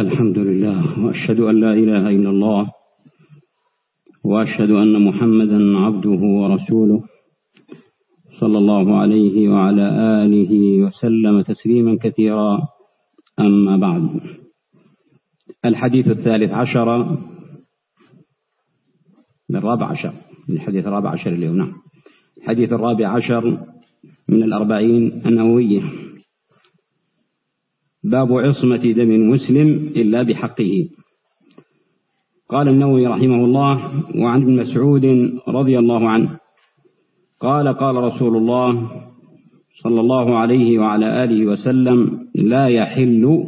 الحمد لله وأشهد أن لا إله إلا الله وأشهد أن محمدا عبده ورسوله صلى الله عليه وعلى آله وسلم تسليما كثيرا. أما بعد الحديث الثالث عشر الرابع عشر الحديث الرابع عشر اليوم نعم. الحديث الرابع عشر من الأربعين النووية. باب عصمة دم مسلم إلا بحقه. قال النووي رحمه الله وعن ابن مسعود رضي الله عنه قال قال رسول الله صلى الله عليه وعلى آله وسلم لا يحل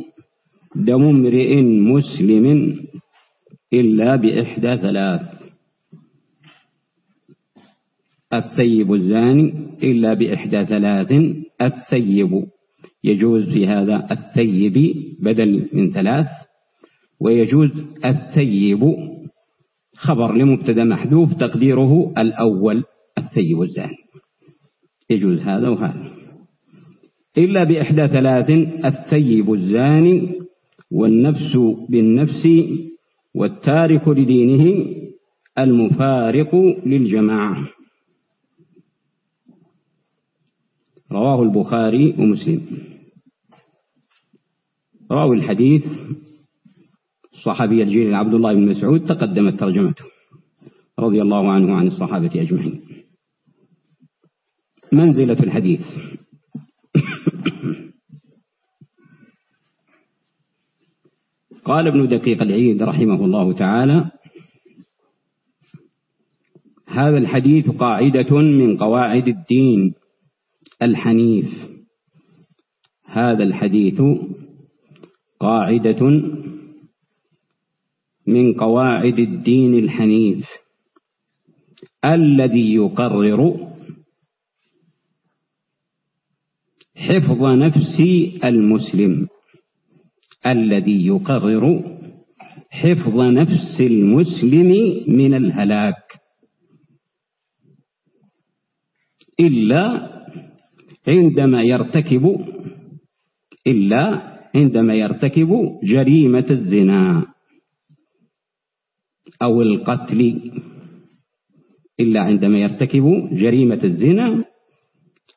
دم امرئ مسلم إلا بإحدى ثلاث. الثيب الزاني إلا بإحدى ثلاث الثيب يجوز في هذا الثيب بدل من ثلاث ويجوز الثيب خبر لمبتدأ محذوف تقديره الأول الثيب الزاني. يجوز هذا وهذا. إلا بإحدى ثلاث الثيب الزاني والنفس بالنفس والتارك لدينه المفارق للجماعة. رواه البخاري ومسلم. راوي الحديث الصحابي الجليل عبد الله بن مسعود تقدمت ترجمته رضي الله عنه وعن الصحابة أجمعين. منزلة الحديث. قال ابن دقيق العيد رحمه الله تعالى هذا الحديث قاعدة من قواعد الدين الحنيف. هذا الحديث قاعدة من قواعد الدين الحنيف. الذي يقرر حفظ نفس المسلم. الذي يقرر حفظ نفس المسلم من الهلاك. إلا عندما يرتكب إلا عندما يرتكب جريمة الزنا أو القتل. إلا عندما يرتكب جريمة الزنا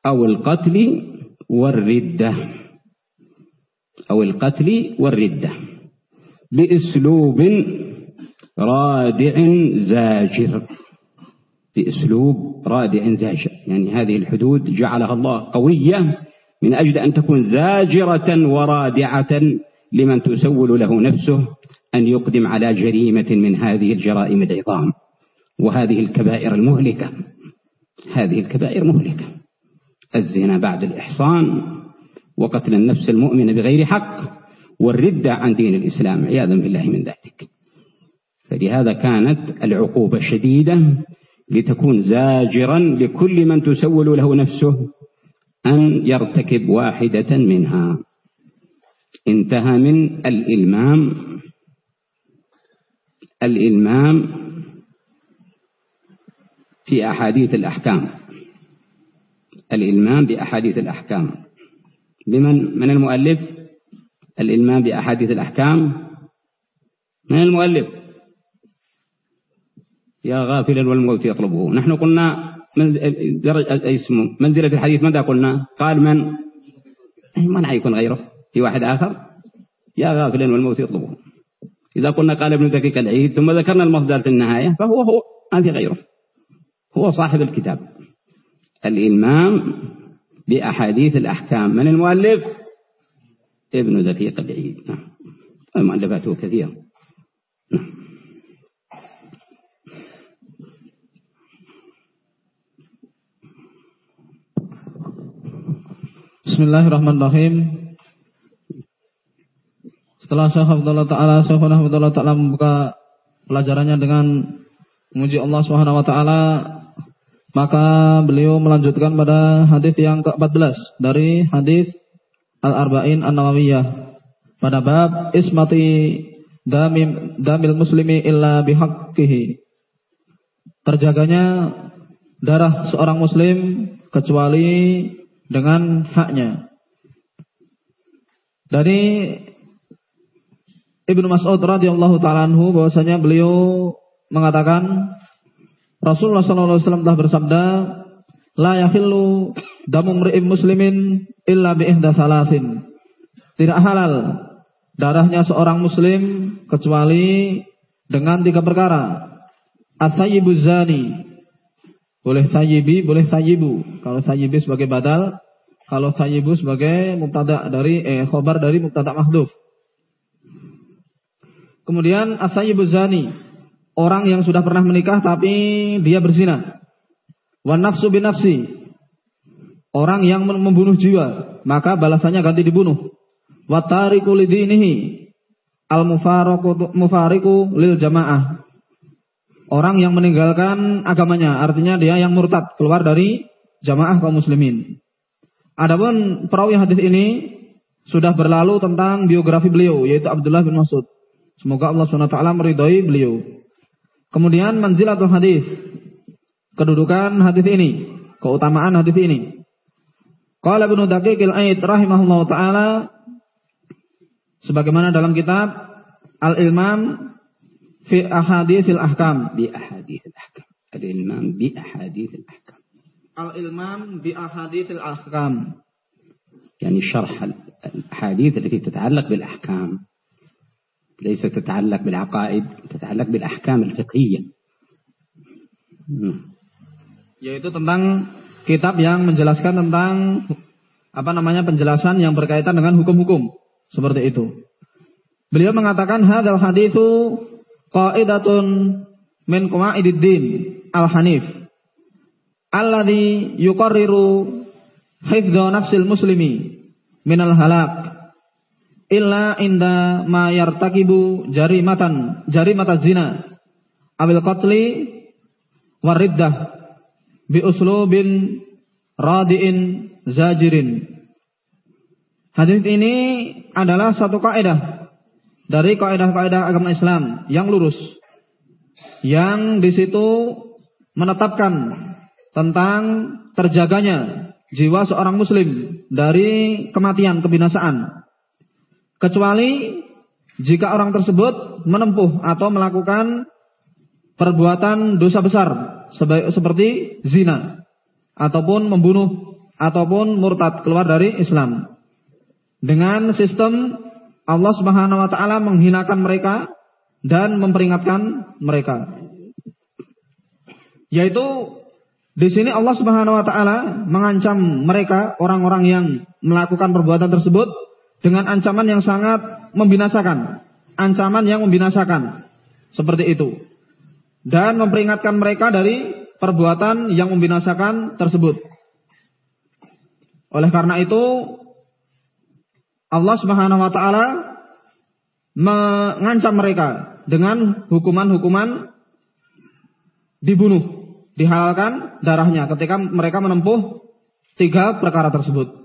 أو القتل والردة. أو القتل والردة بأسلوب رادع زاجر. بأسلوب رادع زاجر. يعني هذه الحدود جعلها الله قوية من أجل أن تكون زاجرة ورادعة لمن تسول له نفسه أن يقدم على جريمة من هذه الجرائم العظام وهذه الكبائر المهلكة. هذه الكبائر مهلكة الزنا بعد الإحصان وقتل النفس المؤمنة بغير حق والردة عن دين الإسلام عياذا بالله من ذلك. فلهذا كانت العقوبة شديدة لتكون زاجرا لكل من تسول له نفسه أن يرتكب واحدة منها. انتهى من الإلمام. الإلمام في أحاديث الأحكام. الإلمام بأحاديث الأحكام. لمن؟ من المؤلف؟ الإلمام بأحاديث الأحكام. من المؤلف؟ يا غافلا والموت يطلبه. نحن قلنا درجة اسمه؟ منزلة الحديث ماذا قلنا؟ قال من؟ من حيكون غيره. في واحد آخر؟ يا غافلا والموت يطلبه. إذا قلنا قال ابن دقيق العيد ثم ذكرنا المصدر في النهاية فهو هو ما في غيره. هو صاحب الكتاب. الإلمام بأحاديث الأحكام. من المؤلف؟ ابن دقيق العيد نعم. مؤلفاته كثيرة. نعم. Bismillahirrahmanirrahim. Setelah Syekh Abdullah Ta'ala, Syekh Abdullah Ta'ala membuka pelajarannya dengan memuji Allah Subhanahu Wa Ta'ala, maka beliau melanjutkan pada hadis yang ke-14 dari hadis Al-Arba'in An-Nawawiyah pada bab ismati damim, damil muslimi illa bihaqqihi. Terjaganya darah seorang muslim kecuali dengan haknya. Dari Ibnu Mas'ud radhiyallahu taala anhu bahwasanya beliau mengatakan Rasulullah sallallahu alaihi wasallam telah bersabda, "La yahillu damu mri'in muslimin illa bi ihda salasin." Tidak halal darahnya seorang muslim kecuali dengan tiga perkara. As-sayyibu zani. Boleh sayyibi, boleh sayyibu. Kalau sayyibi sebagai badal, kalau sayyibu sebagai mubtada dari eh khobar dari mubtada mahdhuf. Kemudian asayyibu zani, orang yang sudah pernah menikah tapi dia berzina. Wan nafsu orang yang membunuh jiwa, maka balasannya ganti dibunuh. Wa tariku lidinihi, al mufariku lil jamaah. Orang yang meninggalkan agamanya, artinya dia yang murtad, keluar dari jamaah kaum muslimin. Adapun perawi hadis ini sudah berlalu tentang biografi beliau yaitu Abdullah bin Mas'ud. Semoga Allah SWT meridhai beliau. Kemudian manzilatul hadis. Kedudukan hadis ini, keutamaan hadis ini. Qala Ibnu Daqiqil Aid rahimahullah taala sebagaimana dalam kitab Al-Ilmam fi Ahaditsil Ahkam bi Ahaditsil Ahkam. Al-Ilmam bi Ahaditsil Ahkam. Al-Ilmam bi Ahaditsil Ahkam. يعني شرح الأحاديث التي تتعلق بالأحكام ليس تتعلق بالعقائد تتعلق بالأحكام الفقهية yaitu tentang kitab yang menjelaskan tentang apa namanya penjelasan yang berkaitan dengan hukum-hukum seperti itu. Beliau mengatakan hadal hadithu qaidatun min qawaididdin al-hanif. Alladhi yuqarriru hifdha nafsil muslimi minal halak. Illa inda ma yartakibu jarimatan jarimatan zina. Awil qatli wariddah bi uslubin radiin zajirin. Hadis ini adalah satu kaidah dari kaidah-kaidah agama Islam yang lurus yang di situ menetapkan tentang terjaganya jiwa seorang muslim dari kematian kebinasaan Kecuali jika orang tersebut menempuh atau melakukan perbuatan dosa besar seperti zina ataupun membunuh ataupun murtad keluar dari Islam. Dengan sistem Allah Subhanahu wa taala menghinakan mereka dan memperingatkan mereka. Yaitu di sini Allah Subhanahu wa taala mengancam mereka orang-orang yang melakukan perbuatan tersebut dengan ancaman yang sangat membinasakan, ancaman yang membinasakan. Seperti itu. Dan memperingatkan mereka dari perbuatan yang membinasakan tersebut. Oleh karena itu Allah Subhanahu wa taala mengancam mereka dengan hukuman-hukuman dibunuh, dihalalkan darahnya ketika mereka menempuh tiga perkara tersebut.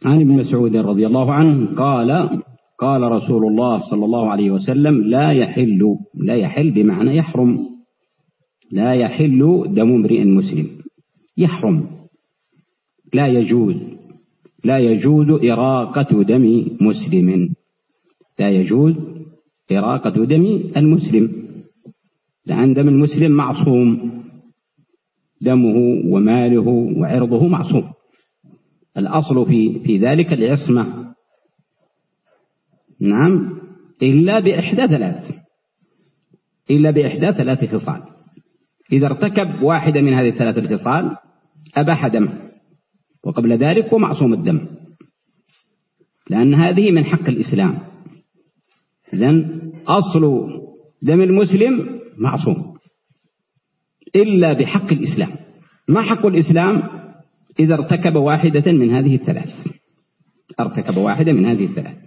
عن ابن مسعود رضي الله عنه قال قال رسول الله صلى الله عليه وسلم لا يحل لا يحل بمعنى يحرم لا يحل دم امرئ مسلم يحرم لا يجوز لا يجوز إراقة دم مسلم. لا يجوز إراقة دم المسلم. لأن دم المسلم معصوم. دمه وماله وعرضه معصوم. الأصل في في ذلك العصمة. نعم إلا بإحدى ثلاث. إلا بإحدى ثلاث خصال. إذا ارتكب واحدة من هذه الثلاث الخصال أباح دمه. وقبل ذلك هو معصوم الدم. لأن هذه من حق الإسلام. إذن أصل دم المسلم معصوم. إلا بحق الإسلام. ما حق الإسلام؟ إذا ارتكب واحدة من هذه الثلاث. ارتكب واحدة من هذه الثلاث.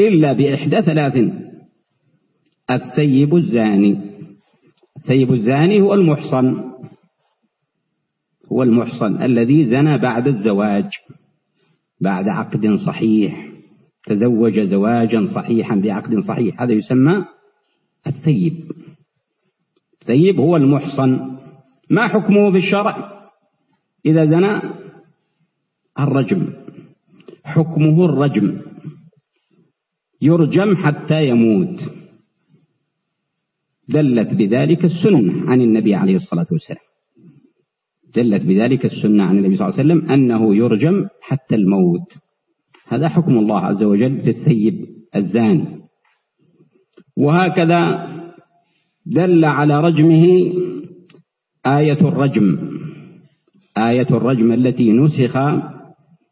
إلا بإحدى ثلاث. الثيب الزاني. الثيب الزاني هو المحصن. هو المحصن الذي زنى بعد الزواج بعد عقد صحيح تزوج زواجا صحيحا بعقد صحيح. هذا يسمى الثيب. الثيب هو المحصن. ما حكمه بالشرع إذا زنى الرجم. حكمه الرجم. يرجم حتى يموت. دلت بذلك السنة عن النبي عليه الصلاة والسلام. دلت بذلك السنة عن النبي صلى الله عليه وسلم أنه يرجم حتى الموت. هذا حكم الله عز وجل في الثيب الزاني. وهكذا دل على رجمه آية الرجم. آية الرجم التي نسخ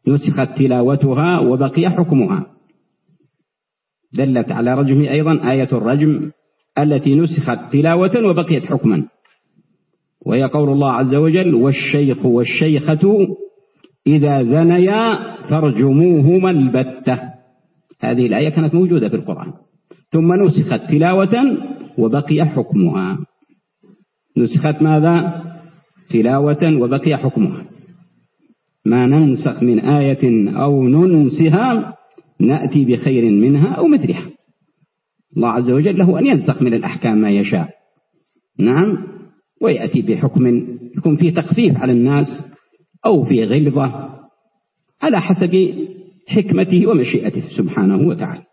نسخت تلاوتها وبقي حكمها. دلت على رجمه أيضا آية الرجم التي نسخت تلاوة وبقيت حكما. وهي قول الله عز وجل والشيخ والشيخة إذا زنيا فارجموهما البتة. هذه الآية كانت موجودة في القرآن. ثم نسخت تلاوة وبقي حكمها. نسخت ماذا؟ تلاوة وبقي حكمها. ما ننسخ من آية أو ننسها نأتي بخير منها أو مثلها. الله عز وجل له أن ينسخ من الأحكام ما يشاء. نعم؟ ويأتي بحكم يكون فيه تخفيف على الناس أو في غلظة على حسب حكمته ومشيئته سبحانه وتعالى.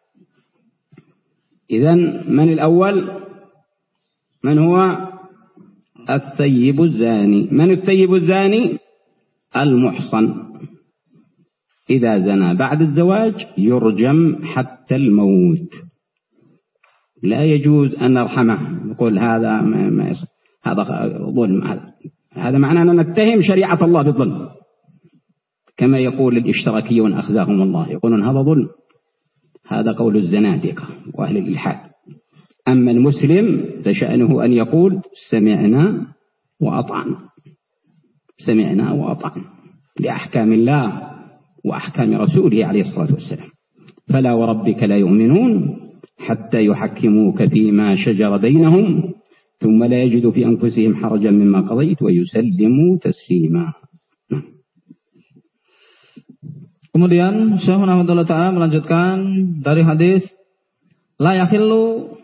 إذا من الأول؟ من هو؟ الثيب الزاني. من الثيب الزاني؟ المحصن. إذا زنى بعد الزواج يرجم حتى الموت. لا يجوز أن نرحمه. نقول هذا ما ما هذا ظلم. هذا هذا معناه أن نتهم شريعة الله بالظلم. كما يقول الاشتراكيون أخزاهم الله يقولون هذا ظلم. هذا قول الزنادقة وأهل الإلحاد. أما المسلم فشأنه أن يقول سمعنا وأطعنا. سمعنا وأطعنا لأحكام الله وأحكام رسوله عليه الصلاة والسلام. فلا وربك لا يؤمنون حتى يحكموك فيما شجر بينهم ثم لا يجدوا في أنفسهم حرجا مما قضيت ويسلموا تسليما Kemudian Syekh Muhammad Ta'ala melanjutkan dari hadis la yakhillu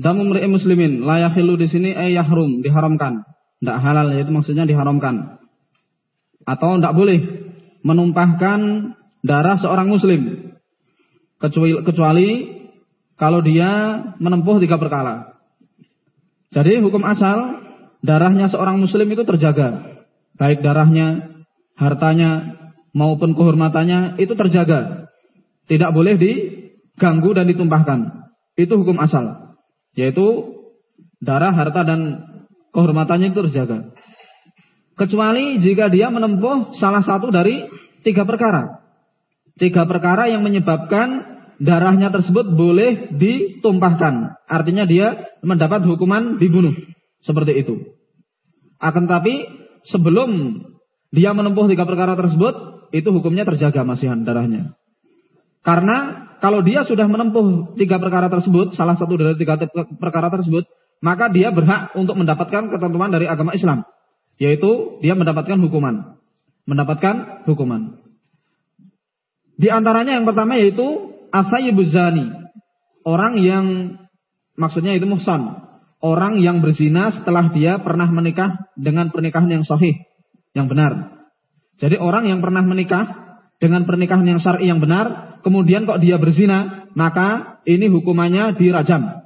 damu mri'in muslimin. La yakhillu di sini ay yahrum, diharamkan. Tidak halal yaitu maksudnya diharamkan. Atau tidak boleh menumpahkan darah seorang muslim kecuali, kecuali kalau dia menempuh tiga perkara. Jadi hukum asal darahnya seorang muslim itu terjaga. Baik darahnya, hartanya, maupun kehormatannya itu terjaga. Tidak boleh diganggu dan ditumpahkan. Itu hukum asal. Yaitu darah, harta dan kehormatannya itu terjaga. Kecuali jika dia menempuh salah satu dari tiga perkara. Tiga perkara yang menyebabkan darahnya tersebut boleh ditumpahkan. Artinya dia mendapat hukuman dibunuh. Seperti itu. Akan tapi sebelum dia menempuh tiga perkara tersebut, itu hukumnya terjaga masihan darahnya. Karena kalau dia sudah menempuh tiga perkara tersebut, salah satu dari tiga perkara tersebut, maka dia berhak untuk mendapatkan ketentuan dari agama Islam. Yaitu dia mendapatkan hukuman. Mendapatkan hukuman. Di antaranya yang pertama yaitu Asayyibuz zani. Orang yang maksudnya itu muhsan. Orang yang berzina setelah dia pernah menikah dengan pernikahan yang sahih, yang benar. Jadi orang yang pernah menikah dengan pernikahan yang syar'i yang benar, kemudian kok dia berzina, maka ini hukumannya dirajam.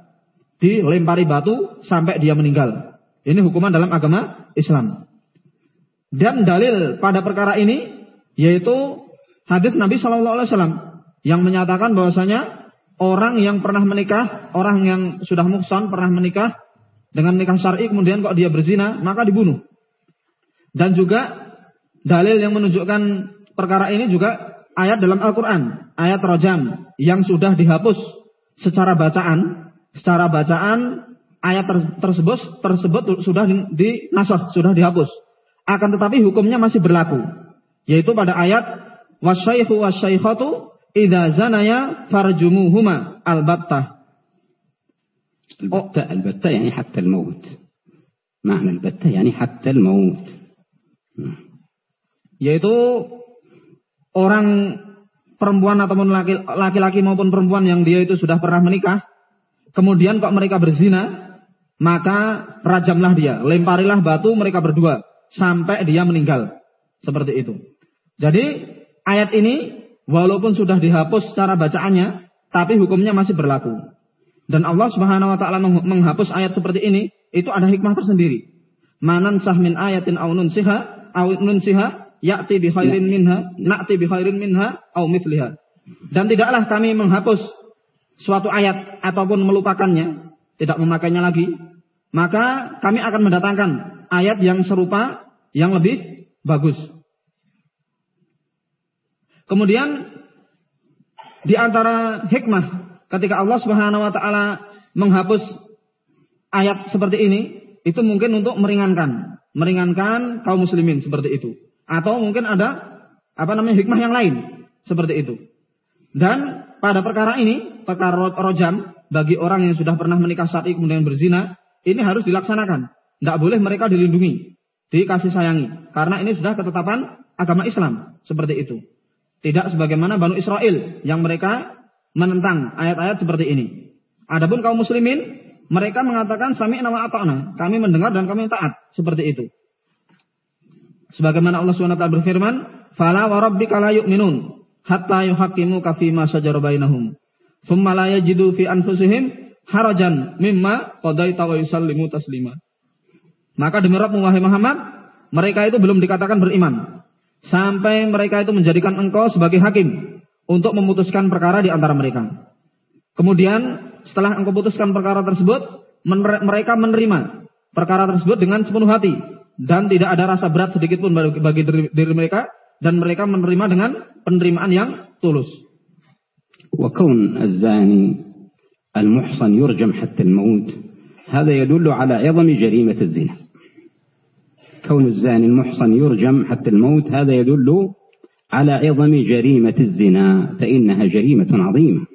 Dilempari batu sampai dia meninggal. Ini hukuman dalam agama Islam. Dan dalil pada perkara ini yaitu hadis Nabi Shallallahu Alaihi Wasallam yang menyatakan bahwasanya orang yang pernah menikah, orang yang sudah muksan pernah menikah dengan nikah syar'i kemudian kok dia berzina, maka dibunuh. Dan juga dalil yang menunjukkan perkara ini juga ayat dalam Al-Qur'an, ayat rajam yang sudah dihapus secara bacaan, secara bacaan ayat ter tersebut tersebut sudah dinasah, sudah dihapus. Akan tetapi hukumnya masih berlaku, yaitu pada ayat wasyaihu wasyaikhatu idza zanaya farjumuhuma albattah. البتة البتة يعني حتى الموت معنى البتة يعني حتى الموت yaitu orang perempuan ataupun laki-laki maupun perempuan yang dia itu sudah pernah menikah kemudian kok mereka berzina maka rajamlah dia lemparilah batu mereka berdua sampai dia meninggal seperti itu jadi ayat ini walaupun sudah dihapus cara bacaannya, tapi hukumnya masih berlaku. Dan Allah Subhanahu wa taala menghapus ayat seperti ini, itu ada hikmah tersendiri. Manan sahmin ayatin aw nunsiha aw nunsiha ya'ti bi khairin minha, na'ti bi khairin minha aw mithliha. Dan tidaklah kami menghapus suatu ayat ataupun melupakannya, tidak memakainya lagi, maka kami akan mendatangkan ayat yang serupa yang lebih bagus. Kemudian di antara hikmah ketika Allah Subhanahu wa taala menghapus ayat seperti ini itu mungkin untuk meringankan, meringankan kaum muslimin seperti itu. Atau mungkin ada apa namanya hikmah yang lain seperti itu. Dan pada perkara ini, perkara rojam bagi orang yang sudah pernah menikah ini kemudian berzina, ini harus dilaksanakan. Tidak boleh mereka dilindungi, dikasih sayangi. Karena ini sudah ketetapan agama Islam seperti itu. Tidak sebagaimana Banu Israel yang mereka menentang ayat-ayat seperti ini. Adapun kaum muslimin, mereka mengatakan sami wa ata'na. Kami mendengar dan kami taat. Seperti itu. Sebagaimana Allah SWT berfirman, Fala wa rabbika la yu'minun hatta yuhakimu kafi ma syajara bainahum. Thumma la yajidu fi anfusihim harajan mimma qadaita wa yusallimu taslima. Maka demi Rabb wahai Muhammad, mereka itu belum dikatakan beriman sampai mereka itu menjadikan engkau sebagai hakim untuk memutuskan perkara di antara mereka. Kemudian setelah engkau putuskan perkara tersebut, mereka menerima perkara tersebut dengan sepenuh hati dan tidak ada rasa berat sedikit pun bagi diri, mereka dan mereka menerima dengan penerimaan yang tulus. وكون الزاني المحصن يرجم حتى الموت هذا يدل على عظم جريمة الزنا كون الزاني المحصن يرجم حتى الموت هذا يدل على عظم جريمة الزنا فإنها جريمة عظيمة.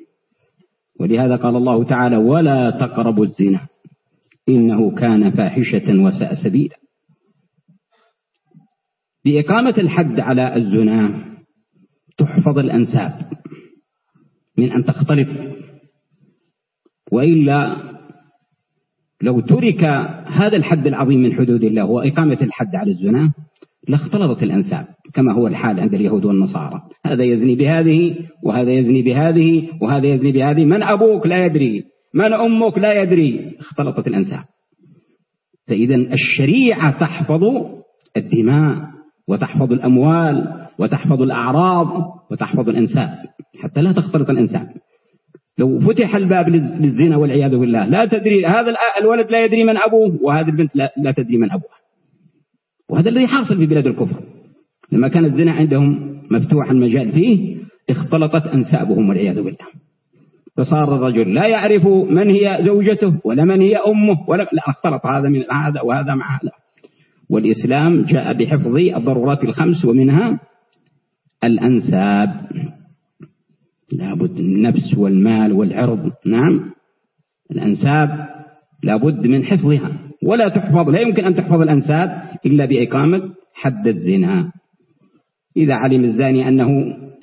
ولهذا قال الله تعالى ولا تقربوا الزنا إنه كان فاحشة وساء سبيلا. بإقامة الحد على الزنا تحفظ الأنساب من أن تختلط وإلا لو ترك هذا الحد العظيم من حدود الله وإقامة الحد على الزنا لاختلطت الأنساب كما هو الحال عند اليهود والنصارى. هذا يزني بهذه وهذا يزني بهذه وهذا يزني بهذه. من أبوك لا يدري من أمك لا يدري. اختلطت الأنساب. فإذا الشريعة تحفظ الدماء وتحفظ الأموال وتحفظ الأعراض وتحفظ الأنساب. حتى لا تختلط الأنساب. لو فتح الباب للزنا والعياذ بالله. لا تدري هذا الولد لا يدري من أبوه وهذه البنت لا, تدري من أبوها. وهذا الذي حاصل في بلاد الكفر. لما كان الزنا عندهم مفتوح المجال فيه اختلطت أنسابهم والعياذ بالله. فصار الرجل لا يعرف من هي زوجته ولا من هي أمه ولا لا اختلط هذا من هذا وهذا مع هذا. والإسلام جاء بحفظ الضرورات الخمس ومنها الأنساب. لابد النفس والمال والعرض. نعم. الأنساب لابد من حفظها. ولا تحفظ لا يمكن أن تحفظ الأنساب إلا بإقامة حد الزنا. إذا علم الزاني أنه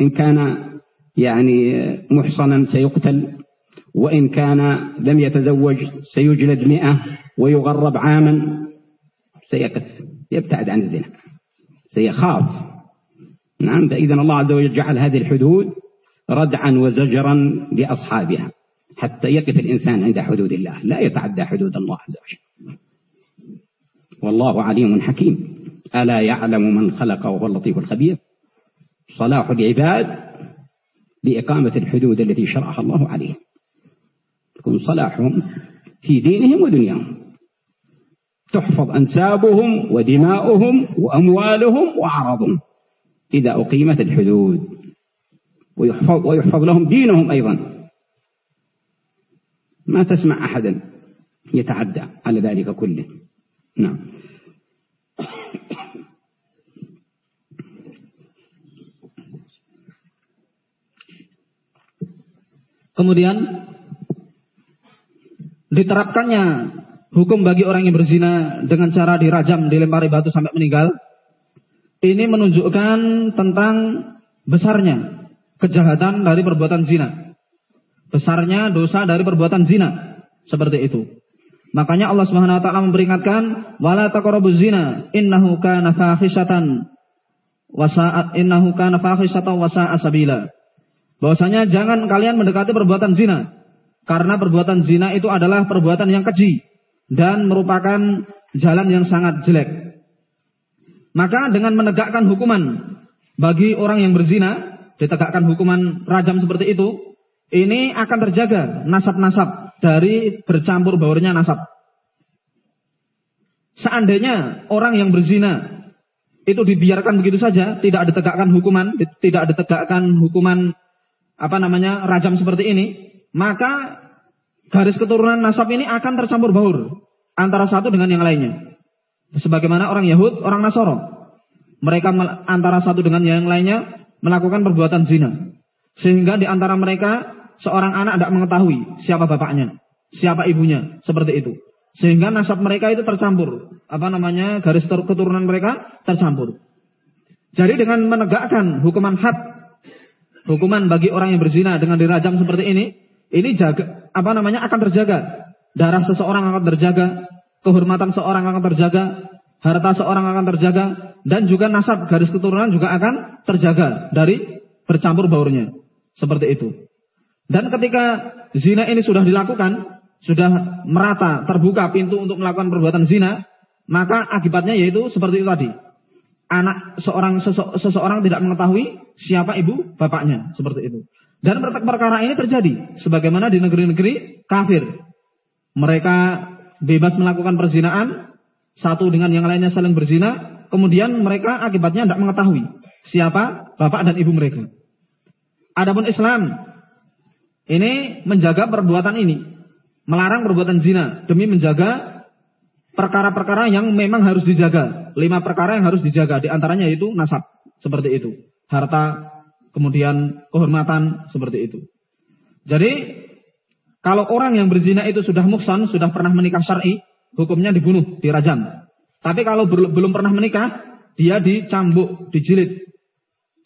إن كان يعني محصنا سيقتل وإن كان لم يتزوج سيجلد مئة ويغرب عاما سيقف يبتعد عن الزنا سيخاف. نعم. فإذا الله عز وجل جعل هذه الحدود ردعا وزجرا لأصحابها حتى يقف الإنسان عند حدود الله لا يتعدى حدود الله عز وجل. والله عليم حكيم. ألا يعلم من خلق وهو اللطيف الخبير؟ صلاح العباد بإقامة الحدود التي شرعها الله عليهم. يكون صلاحهم في دينهم ودنياهم. تحفظ أنسابهم ودماؤهم وأموالهم وأعراضهم إذا أقيمت الحدود. ويحفظ, ويحفظ لهم دينهم أيضا ما تسمع أحدا يتعدى على ذلك كله نعم Kemudian diterapkannya hukum bagi orang yang berzina dengan cara dirajam, dilempari batu sampai meninggal. Ini menunjukkan tentang besarnya kejahatan dari perbuatan zina. Besarnya dosa dari perbuatan zina. Seperti itu. Makanya Allah Subhanahu wa taala memperingatkan, "Wala taqrabuz zina, innahu kana fahisatan wa innahu kana fahisatan wa sa'a sabila." bahwasanya jangan kalian mendekati perbuatan zina karena perbuatan zina itu adalah perbuatan yang keji dan merupakan jalan yang sangat jelek. Maka dengan menegakkan hukuman bagi orang yang berzina, ditegakkan hukuman rajam seperti itu, ini akan terjaga nasab-nasab dari bercampur baurnya nasab. Seandainya orang yang berzina itu dibiarkan begitu saja, tidak ditegakkan hukuman, tidak ditegakkan hukuman apa namanya rajam seperti ini, maka garis keturunan nasab ini akan tercampur baur antara satu dengan yang lainnya. Sebagaimana orang Yahud, orang Nasoro. Mereka antara satu dengan yang lainnya melakukan perbuatan zina. Sehingga di antara mereka seorang anak tidak mengetahui siapa bapaknya, siapa ibunya, seperti itu. Sehingga nasab mereka itu tercampur. Apa namanya? Garis keturunan mereka tercampur. Jadi dengan menegakkan hukuman had, hukuman bagi orang yang berzina dengan dirajam seperti ini, ini jaga apa namanya akan terjaga. Darah seseorang akan terjaga, kehormatan seorang akan terjaga, harta seorang akan terjaga, dan juga nasab garis keturunan juga akan terjaga dari bercampur baurnya. Seperti itu. Dan ketika zina ini sudah dilakukan, sudah merata, terbuka pintu untuk melakukan perbuatan zina, maka akibatnya yaitu seperti itu tadi. Anak seorang sese, seseorang tidak mengetahui siapa ibu bapaknya, seperti itu. Dan perkara ini terjadi sebagaimana di negeri-negeri kafir. Mereka bebas melakukan perzinaan, satu dengan yang lainnya saling berzina, kemudian mereka akibatnya tidak mengetahui siapa bapak dan ibu mereka. Adapun Islam ini menjaga perbuatan ini, melarang perbuatan zina demi menjaga perkara-perkara yang memang harus dijaga. Lima perkara yang harus dijaga, di antaranya yaitu nasab, seperti itu. Harta, kemudian kehormatan, seperti itu. Jadi kalau orang yang berzina itu sudah muksan, sudah pernah menikah syar'i, hukumnya dibunuh, dirajam. Tapi kalau belum pernah menikah, dia dicambuk, dijilid.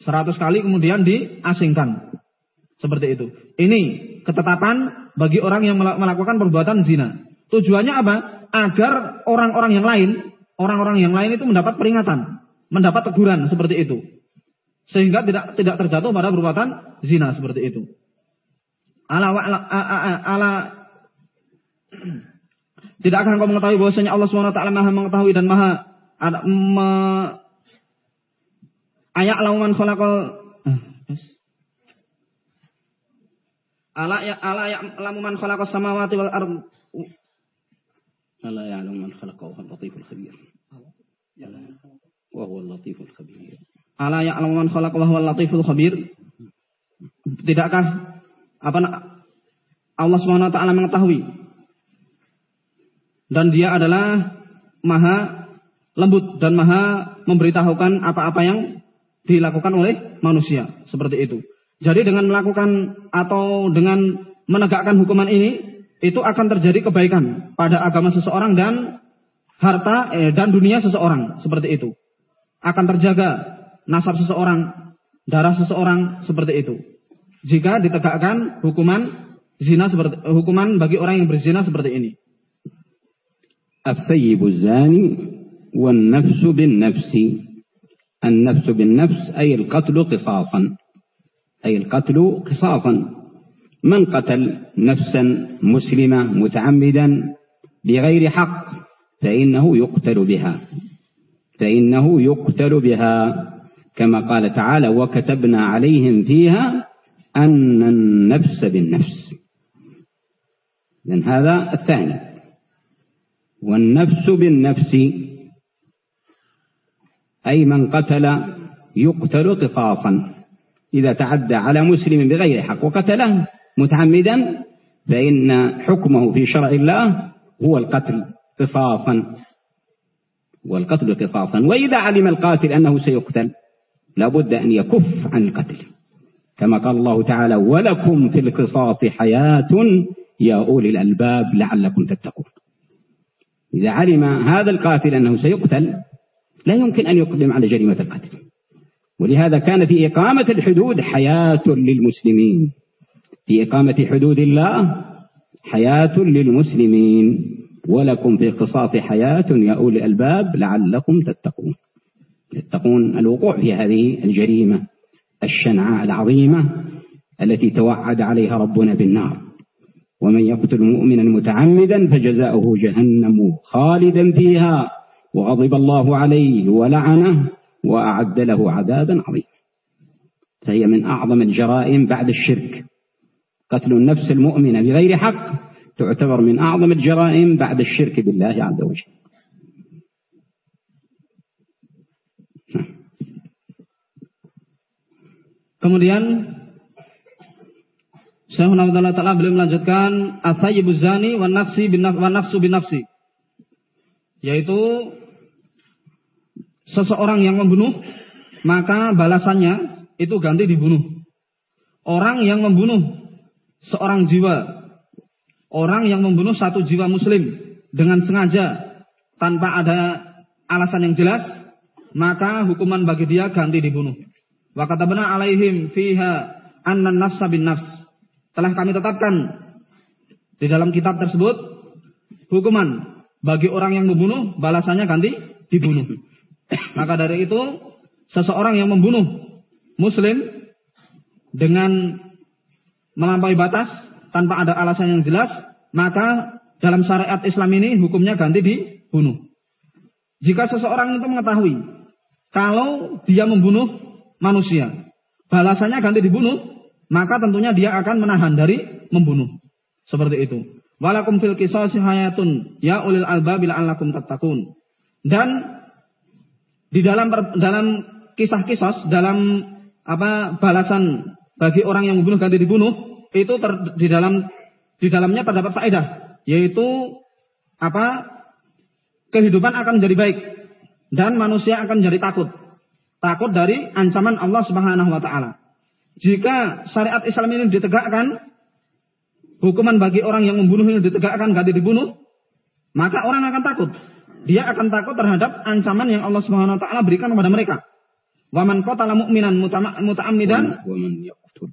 Seratus kali kemudian diasingkan. Seperti itu. Ini ketetapan bagi orang yang melakukan perbuatan zina. Tujuannya apa? Agar orang-orang yang lain, orang-orang yang lain itu mendapat peringatan, mendapat teguran seperti itu. Sehingga tidak tidak terjatuh pada perbuatan zina seperti itu ala ala, ala, tidak akan kau mengetahui bahwasanya Allah SWT Maha mengetahui dan Maha ada me, ayak lauman khalaqal ala ya ala ya lamuman khalaqas samawati wal ard. Ala ya'lamu man khalaqa wa huwa latiful khabir. Wa huwa latiful khabir. Ala ya'lamu man khalaqa wa huwa latiful khabir. Tidakkah apa Allah SWT mengetahui dan dia adalah maha lembut dan maha memberitahukan apa-apa yang dilakukan oleh manusia seperti itu. Jadi dengan melakukan atau dengan menegakkan hukuman ini itu akan terjadi kebaikan pada agama seseorang dan harta eh, dan dunia seseorang seperti itu. Akan terjaga nasab seseorang, darah seseorang seperti itu jika ditegakkan hukuman zina seperti hukuman bagi orang yang berzina seperti ini. الثيب الزاني والنفس بالنفس. النفس بالنفس أي القتل قصاصا أي القتل قصاصا. من قتل نفسا مسلمة متعمدا بغير حق فإنه يقتل بها فإنه يقتل بها. كما قال تعالى وكتبنا عليهم فيها أن النفس بالنفس. لأن هذا الثاني. والنفس بالنفس أي من قتل يقتل قصاصا. إذا تعدى على مسلم بغير حق وقتله متعمدا فإن حكمه في شرع الله هو القتل قصاصا. والقتل قصاصا. وإذا علم القاتل أنه سيقتل لابد أن يكف عن القتل. كما قال الله تعالى ولكم في القصاص حياة يا أولي الألباب لعلكم تتقون. إذا علم هذا القاتل أنه سيقتل لا يمكن أن يقدم على جريمة القتل. ولهذا كان في إقامة الحدود حياة للمسلمين. في إقامة حدود الله حياة للمسلمين. ولكم في القصاص حياة يا أولي الألباب لعلكم تتقون. تتقون الوقوع في هذه الجريمة الشنعاء العظيمة التي توعد عليها ربنا بالنار. ومن يقتل مؤمنا متعمدا فجزاؤه جهنم خالدا فيها وغضب الله عليه ولعنه وأعد له عذابا عظيما. فهي من أعظم الجرائم بعد الشرك. قتل النفس المؤمنة بغير حق تعتبر من أعظم الجرائم بعد الشرك بالله عز وجل. Kemudian Syekh Muhammad Ta'ala beliau melanjutkan Asayyibu zani wa nafsi bin wa nafsu bin nafsi yaitu seseorang yang membunuh maka balasannya itu ganti dibunuh. Orang yang membunuh seorang jiwa, orang yang membunuh satu jiwa muslim dengan sengaja tanpa ada alasan yang jelas, maka hukuman bagi dia ganti dibunuh. Wa katabna alaihim fiha anna nafsa bin nafs. Telah kami tetapkan di dalam kitab tersebut hukuman bagi orang yang membunuh balasannya ganti dibunuh. Maka dari itu seseorang yang membunuh muslim dengan melampaui batas tanpa ada alasan yang jelas, maka dalam syariat Islam ini hukumnya ganti dibunuh. Jika seseorang itu mengetahui kalau dia membunuh manusia, balasannya ganti dibunuh, maka tentunya dia akan menahan dari membunuh. Seperti itu. Walakum fil qisasi hayatun ya ulil albabil la'allakum tattaqun. Dan di dalam dalam kisah-kisah dalam apa balasan bagi orang yang membunuh ganti dibunuh itu ter, di dalam di dalamnya terdapat faedah yaitu apa kehidupan akan menjadi baik dan manusia akan menjadi takut takut dari ancaman Allah Subhanahu wa taala. Jika syariat Islam ini ditegakkan hukuman bagi orang yang membunuh ini ditegakkan ganti dibunuh maka orang akan takut dia akan takut terhadap ancaman yang Allah Subhanahu wa taala berikan kepada mereka. Wa man qatala mu'minan muta'ammidan wa man yaqtul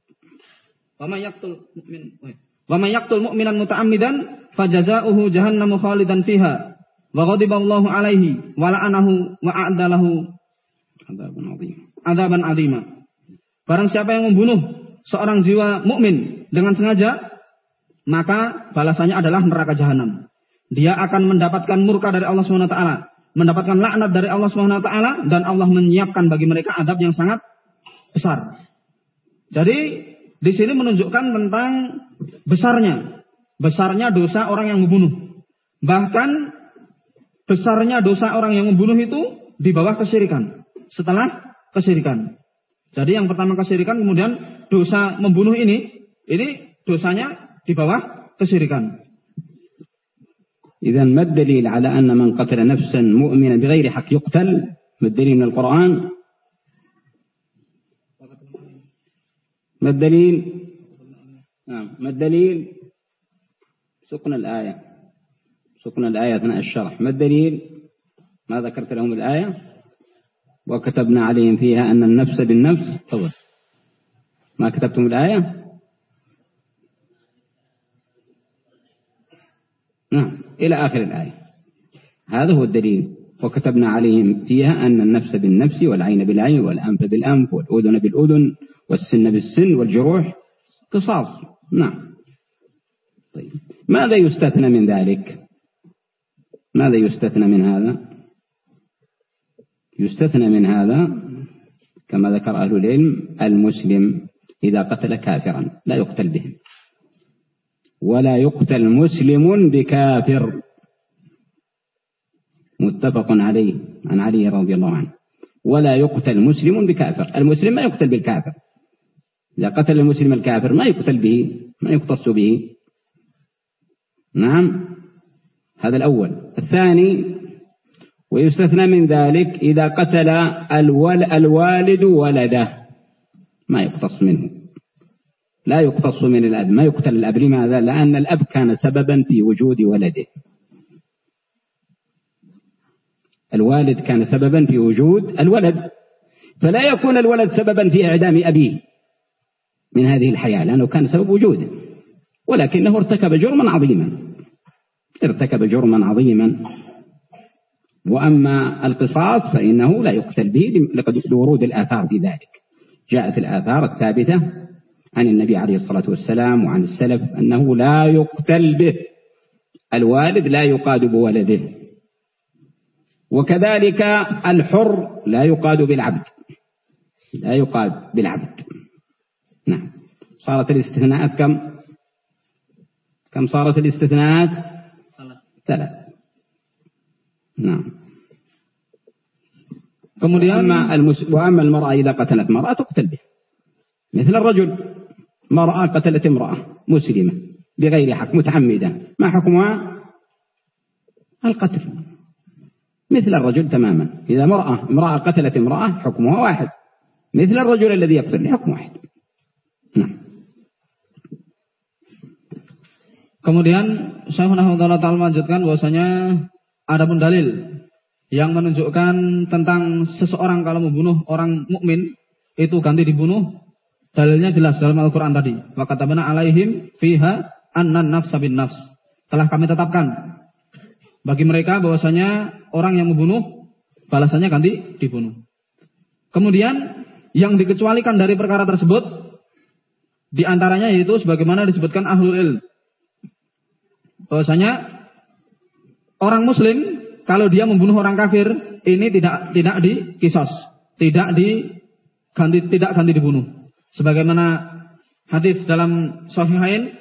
wa man yaqtul mu'min wa man yaqtul mu'minan muta'ammidan fajazaohu jahannamu khalidan fiha wa ghadiballahu alaihi wa la'anahu wa a'dalahu adzaban azim. Adzaban azima. Barang siapa yang membunuh seorang jiwa mukmin dengan sengaja, maka balasannya adalah neraka jahanam dia akan mendapatkan murka dari Allah Subhanahu wa taala, mendapatkan laknat dari Allah Subhanahu wa taala dan Allah menyiapkan bagi mereka adab yang sangat besar. Jadi di sini menunjukkan tentang besarnya besarnya dosa orang yang membunuh. Bahkan besarnya dosa orang yang membunuh itu di bawah kesyirikan. Setelah kesyirikan. Jadi yang pertama kesyirikan kemudian dosa membunuh ini ini dosanya di bawah kesyirikan. إذا ما الدليل على أن من قتل نفسا مؤمنا بغير حق يقتل ما الدليل من القرآن ما الدليل نعم ما الدليل سقنا الآية سقنا الآية أثناء الشرح ما الدليل ما ذكرت لهم الآية وكتبنا عليهم فيها أن النفس بالنفس. طبعا ما كتبتم الآية؟ نعم إلى آخر الآية. هذا هو الدليل. وكتبنا عليهم فيها أن النفس بالنفس والعين بالعين والأنف بالأنف والأذن بالأذن والسن بالسن والجروح قصاص. نعم. طيب ماذا يستثنى من ذلك؟ ماذا يستثنى من هذا؟ يستثنى من هذا كما ذكر أهل العلم المسلم إذا قتل كافرا لا يقتل بهم. ولا يقتل مسلم بكافر. متفق عليه عن علي رضي الله عنه. ولا يقتل مسلم بكافر. المسلم ما يقتل بالكافر. إذا قتل المسلم الكافر ما يقتل به ما يقتص به. نعم؟ هذا الأول. الثاني ويستثنى من ذلك إذا قتل الوالد ولده. ما يقتص منه. لا يقتص من الأب. ما يقتل الأب. لماذا؟ لأن الأب كان سببا في وجود ولده. الوالد كان سببا في وجود الولد. فلا يكون الولد سببا في إعدام أبيه من هذه الحياة لأنه كان سبب وجوده. ولكنه ارتكب جرما عظيما. ارتكب جرما عظيما. وأما القصاص فإنه لا يقتل به لورود الآثار في ذلك. جاءت الآثار الثابتة عن النبي عليه الصلاة والسلام وعن السلف أنه لا يقتل به. الوالد لا يقاد بولده. وكذلك الحر لا يقاد بالعبد. لا يقاد بالعبد. نعم. صارت الاستثناءات كم؟ كم صارت الاستثناءات؟ ثلاث نعم. Kemudian وأما, المس... وأما المرأة إذا قتلت مرأة تقتل بها. مثل الرجل مرأة قتلت امرأة مسلمة بغير حق متعمدة ما حكمها؟ القتل. مثل الرجل تماما. إذا مرأة امرأة قتلت امرأة حكمها واحد. مثل الرجل الذي يقتل حكم واحد. نعم. Kemudian Syaikhul Ahmadullah Ta'ala melanjutkan bahwasanya ada pun dalil yang menunjukkan tentang seseorang kalau membunuh orang mukmin itu ganti dibunuh. Dalilnya jelas dalam Al-Qur'an tadi. Wa katabana alaihim fiha annan nafsa bin nafs. Telah kami tetapkan bagi mereka bahwasanya orang yang membunuh balasannya ganti dibunuh. Kemudian yang dikecualikan dari perkara tersebut di antaranya yaitu sebagaimana disebutkan ahlul ilm bahwasanya orang muslim kalau dia membunuh orang kafir ini tidak tidak dikisos, tidak diganti tidak ganti dibunuh. Sebagaimana hadis dalam Sahihain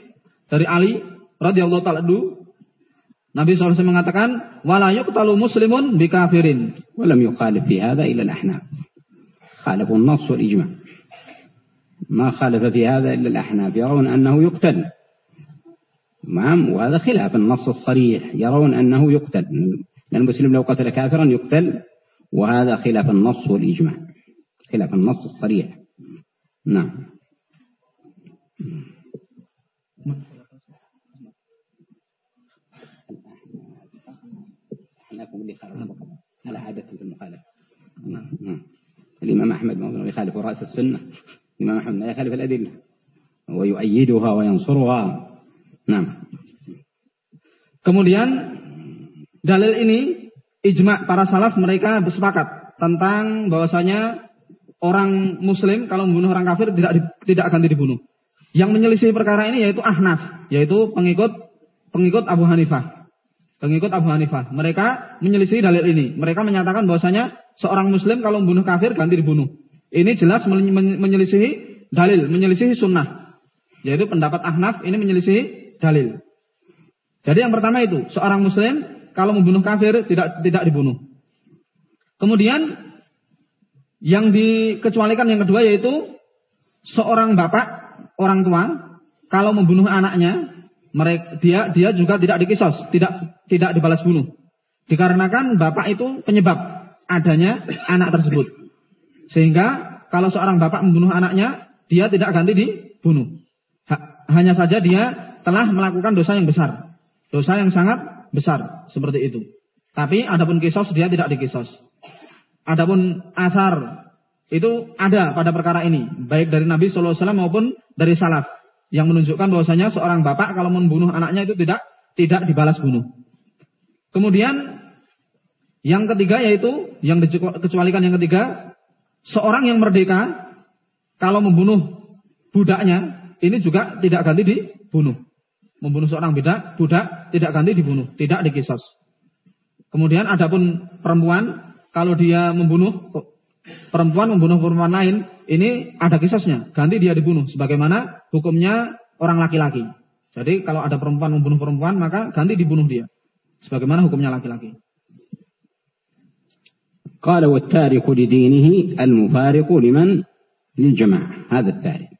dari Ali radhiyallahu taala Nabi SAW mengatakan wala yuqtalu muslimun bikafirin. ولم يخالف في هذا إلا الأحناف خالفوا النص والإجماع ما خالف في هذا إلا الأحناف يرون أنه يقتل نعم وهذا خلاف النص الصريح. يرون أنه يقتل. المسلم لو قتل كافرا يقتل وهذا خلاف النص والإجماع. خلاف النص الصريح. نعم. اللي على عادة المخالفة. نعم. الإمام أحمد ما يخالف رأس السنة. الإمام أحمد لا يخالف الأدلة. ويؤيدها وينصرها. Nah. Kemudian dalil ini ijma para salaf mereka bersepakat tentang bahwasanya orang muslim kalau membunuh orang kafir tidak tidak akan dibunuh. Yang menyelisih perkara ini yaitu Ahnaf, yaitu pengikut pengikut Abu Hanifah. Pengikut Abu Hanifah. Mereka menyelisih dalil ini. Mereka menyatakan bahwasanya seorang muslim kalau membunuh kafir ganti dibunuh. Ini jelas menyelisih dalil, menyelisih sunnah. Yaitu pendapat Ahnaf ini menyelisih dalil. Jadi yang pertama itu, seorang muslim kalau membunuh kafir tidak tidak dibunuh. Kemudian yang dikecualikan yang kedua yaitu seorang bapak, orang tua kalau membunuh anaknya, mereka dia dia juga tidak dikisos, tidak tidak dibalas bunuh. Dikarenakan bapak itu penyebab adanya anak tersebut. Sehingga kalau seorang bapak membunuh anaknya, dia tidak ganti dibunuh. Hanya saja dia telah melakukan dosa yang besar. Dosa yang sangat besar seperti itu. Tapi adapun kisos dia tidak dikisos. Adapun asar itu ada pada perkara ini, baik dari Nabi SAW maupun dari salaf yang menunjukkan bahwasanya seorang bapak kalau membunuh anaknya itu tidak tidak dibalas bunuh. Kemudian yang ketiga yaitu yang dikecualikan yang ketiga, seorang yang merdeka kalau membunuh budaknya ini juga tidak ganti dibunuh membunuh seorang budak, budak tidak ganti dibunuh, tidak dikisos. Kemudian adapun perempuan kalau dia membunuh perempuan membunuh perempuan lain, ini ada kisosnya, ganti dia dibunuh sebagaimana hukumnya orang laki-laki. Jadi kalau ada perempuan membunuh perempuan maka ganti dibunuh dia. Sebagaimana hukumnya laki-laki. قال والتارك لدينه المفارق لمن للجماعة هذا التارك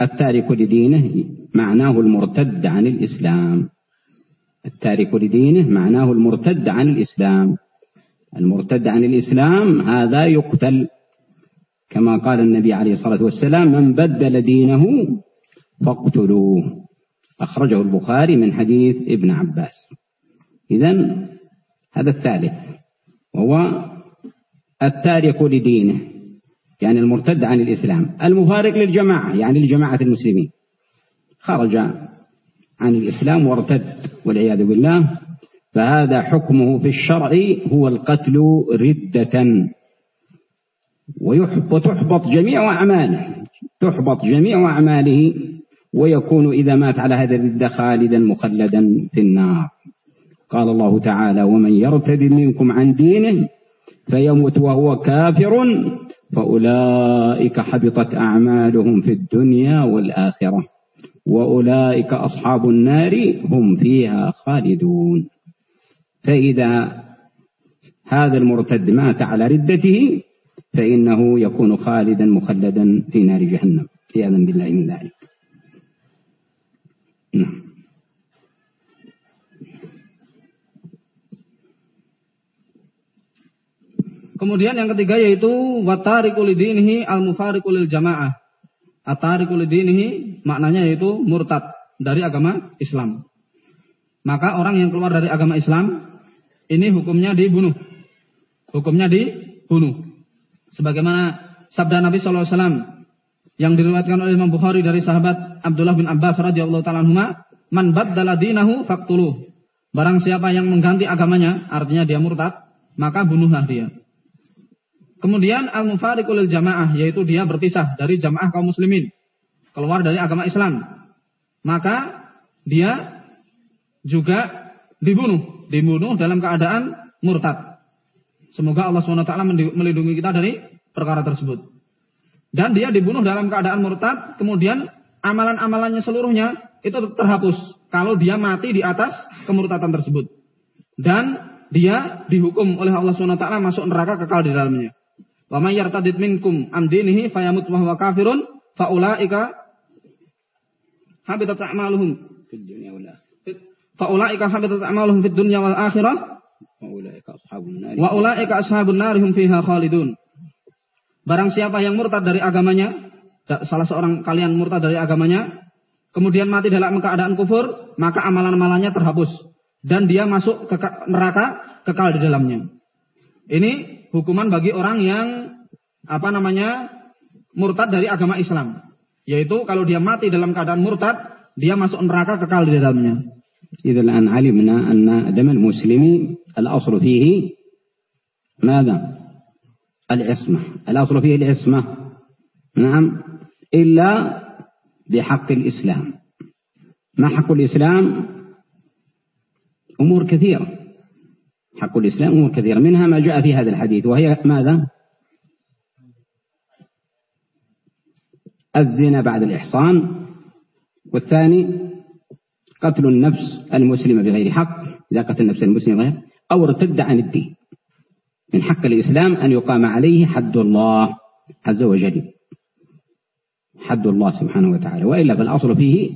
التارك لدينه معناه المرتد عن الإسلام. التارك لدينه معناه المرتد عن الإسلام. المرتد عن الإسلام هذا يقتل كما قال النبي عليه الصلاة والسلام من بدل دينه فاقتلوه. أخرجه البخاري من حديث ابن عباس. إذا هذا الثالث وهو التارك لدينه. يعني المرتد عن الإسلام. المفارق للجماعة يعني لجماعة المسلمين. خرج عن الإسلام وارتد والعياذ بالله. فهذا حكمه في الشرع هو القتل ردة. وتحبط جميع أعماله تحبط جميع أعماله ويكون إذا مات على هذا الردة خالدا مخلدا في النار. قال الله تعالى ومن يرتد منكم عن دينه فيمت وهو كافر فأولئك حبطت أعمالهم في الدنيا والآخرة وأولئك أصحاب النار هم فيها خالدون. فإذا هذا المرتد مات على ردته فإنه يكون خالدا مخلدا في نار جهنم. عياذا بالله من ذلك. نعم. Kemudian yang ketiga yaitu watariqul dinihi al-mufariqul jamaah. Atariqul dinihi maknanya yaitu murtad dari agama Islam. Maka orang yang keluar dari agama Islam ini hukumnya dibunuh. Hukumnya dibunuh. Sebagaimana sabda Nabi sallallahu alaihi wasallam yang diriwayatkan oleh Imam Bukhari dari sahabat Abdullah bin Abbas radhiyallahu taala anhuma, "Man baddala dinahu faqtuluh." Barang siapa yang mengganti agamanya, artinya dia murtad, maka bunuhlah dia. Kemudian al-mufariqul jamaah yaitu dia berpisah dari jamaah kaum muslimin, keluar dari agama Islam. Maka dia juga dibunuh, dibunuh dalam keadaan murtad. Semoga Allah SWT melindungi kita dari perkara tersebut. Dan dia dibunuh dalam keadaan murtad, kemudian amalan-amalannya seluruhnya itu terhapus kalau dia mati di atas kemurtadan tersebut. Dan dia dihukum oleh Allah SWT masuk neraka kekal di dalamnya. Wa may yartadid minkum am dinihi fayamut wa huwa kafirun faulaika habitat a'maluhum fid dunya wal akhirah. Faulaika habitat a'maluhum fid dunya wal akhirah. Wa ulaika ashabun nar. Wa ulaika ashabun nar hum fiha khalidun. Barang siapa yang murtad dari agamanya, salah seorang kalian murtad dari agamanya, kemudian mati dalam keadaan kufur, maka amalan-amalannya terhapus dan dia masuk ke neraka kekal di dalamnya. Ini hukuman bagi orang yang apa namanya murtad dari agama Islam. Yaitu kalau dia mati dalam keadaan murtad, dia masuk neraka kekal di dalamnya. إذا الآن علمنا أن دم المسلم الأصل فيه ماذا؟ العصمة الأصل فيه العصمة نعم إلا بحق الإسلام ما حق الإسلام أمور كثيرة حق الإسلام أمور كثيرة منها ما جاء في هذا الحديث وهي ماذا؟ الزنا بعد الإحصان. والثاني قتل النفس المسلمة بغير حق. إذا قتل النفس المسلمة بغير أو ارتد عن الدين. من حق الإسلام أن يقام عليه حد الله عز وجل. حد الله سبحانه وتعالى. وإلا فالأصل فيه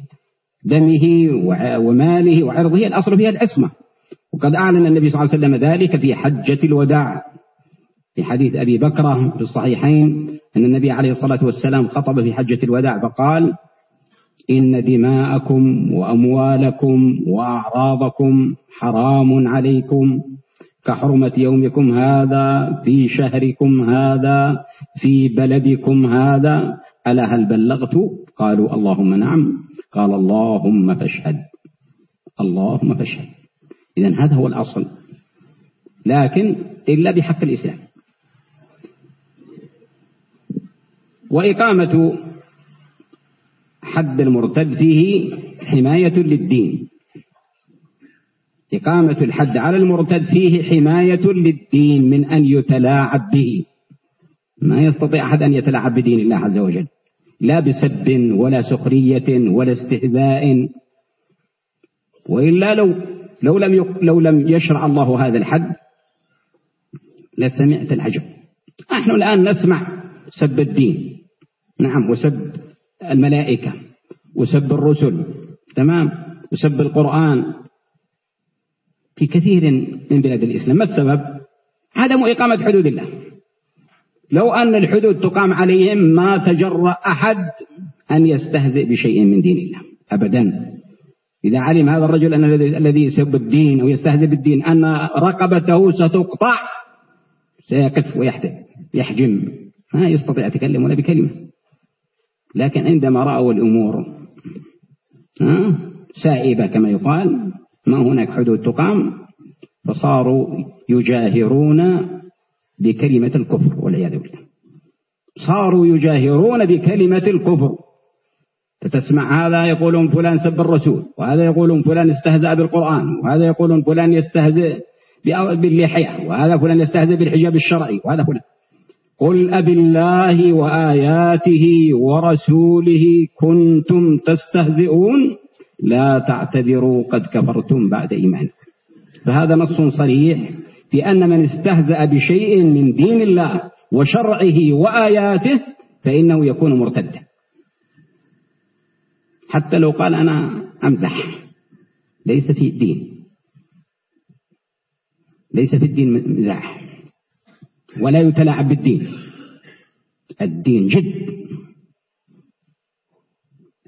دمه وماله وعرضه. الأصل فيها الأسمة وقد أعلن النبي صلى الله عليه وسلم ذلك في حجة الوداع. في حديث أبي بكرة في الصحيحين أن النبي عليه الصلاة والسلام خطب في حجة الوداع فقال إن دماءكم وأموالكم وأعراضكم حرام عليكم. كحرمة يومكم هذا في شهركم هذا في بلدكم هذا. ألا هل بلغت؟ قالوا اللهم نعم. قال اللهم فاشهد. اللهم فاشهد. إذا هذا هو الأصل. لكن إلا بحق الإسلام. وإقامة حد المرتد فيه حماية للدين. إقامة الحد على المرتد فيه حماية للدين من أن يتلاعب به. ما يستطيع أحد أن يتلاعب بدين الله عز وجل. لا بسب ولا سخرية ولا استهزاء. وإلا لو لو لم لو لم يشرع الله هذا الحد لسمعت العجب. نحن الآن نسمع سب الدين. نعم وسب الملائكة وسب الرسل. تمام؟ وسب القرآن. في كثير من بلاد الإسلام. ما السبب؟ عدم إقامة حدود الله. لو أن الحدود تقام عليهم ما تجرأ أحد أن يستهزئ بشيء من دين الله. أبدا. إذا علم هذا الرجل أن الذي يسب الدين أو يستهزئ بالدين أن رقبته ستقطع سيقف ويحتج يحجم. ما يستطيع يتكلم ولا بكلمة. لكن عندما رأوا الأمور سائبة كما يقال ما هناك حدود تقام فصاروا يجاهرون بكلمة الكفر والعياذ بالله. صاروا يجاهرون بكلمة الكفر. فتسمع هذا يقولون فلان سب الرسول وهذا يقولون فلان استهزأ بالقرآن وهذا يقولون فلان يستهزئ باللحية وهذا فلان يستهزئ بالحجاب الشرعي وهذا فلان. قل أب الله وآياته ورسوله كنتم تستهزئون لا تعتذروا قد كفرتم بعد إيمانكم. فهذا نص صريح بأن من استهزأ بشيء من دين الله وشرعه وآياته فإنه يكون مرتدا. حتى لو قال أنا أمزح. ليس في الدين. ليس في الدين مزاح. ولا يتلاعب بالدين. الدين جد.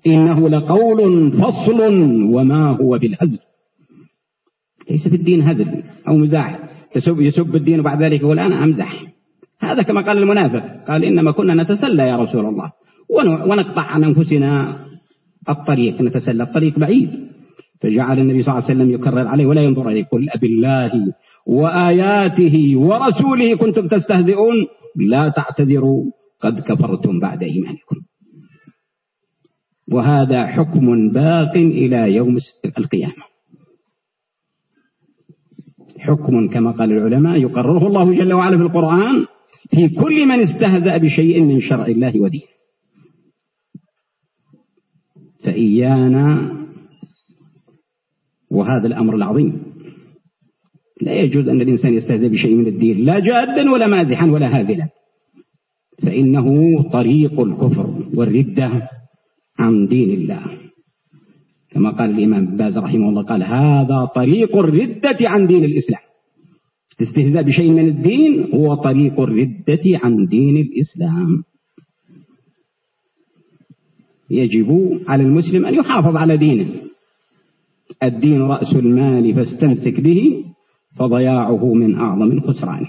إنه لقول فصل وما هو بالهزل. ليس في الدين هزل أو مزاح. يسب, يسب الدين وبعد ذلك يقول أنا أمزح. هذا كما قال المنافق. قال إنما كنا نتسلى يا رسول الله. ونقطع عن أنفسنا. الطريق نتسلى الطريق بعيد. فجعل النبي صلى الله عليه وسلم يكرر عليه ولا ينظر إليه يقول أبالله وآياته ورسوله كنتم تستهزئون لا تعتذروا قد كفرتم بعد إيمانكم. وهذا حكم باق إلى يوم القيامة. حكم كما قال العلماء يقرره الله جل وعلا في القرآن في كل من استهزأ بشيء من شرع الله ودينه. فإيانا وهذا الأمر العظيم. لا يجوز أن الإنسان يستهزئ بشيء من الدين لا جادا ولا مازحا ولا هازلا. فإنه طريق الكفر والردة عن دين الله. كما قال الإمام باز رحمه الله قال هذا طريق الردة عن دين الإسلام. الاستهزاء بشيء من الدين هو طريق الردة عن دين الإسلام. يجب على المسلم أن يحافظ على دينه. الدين رأس المال فاستمسك به فضياعه من أعظم الخسران.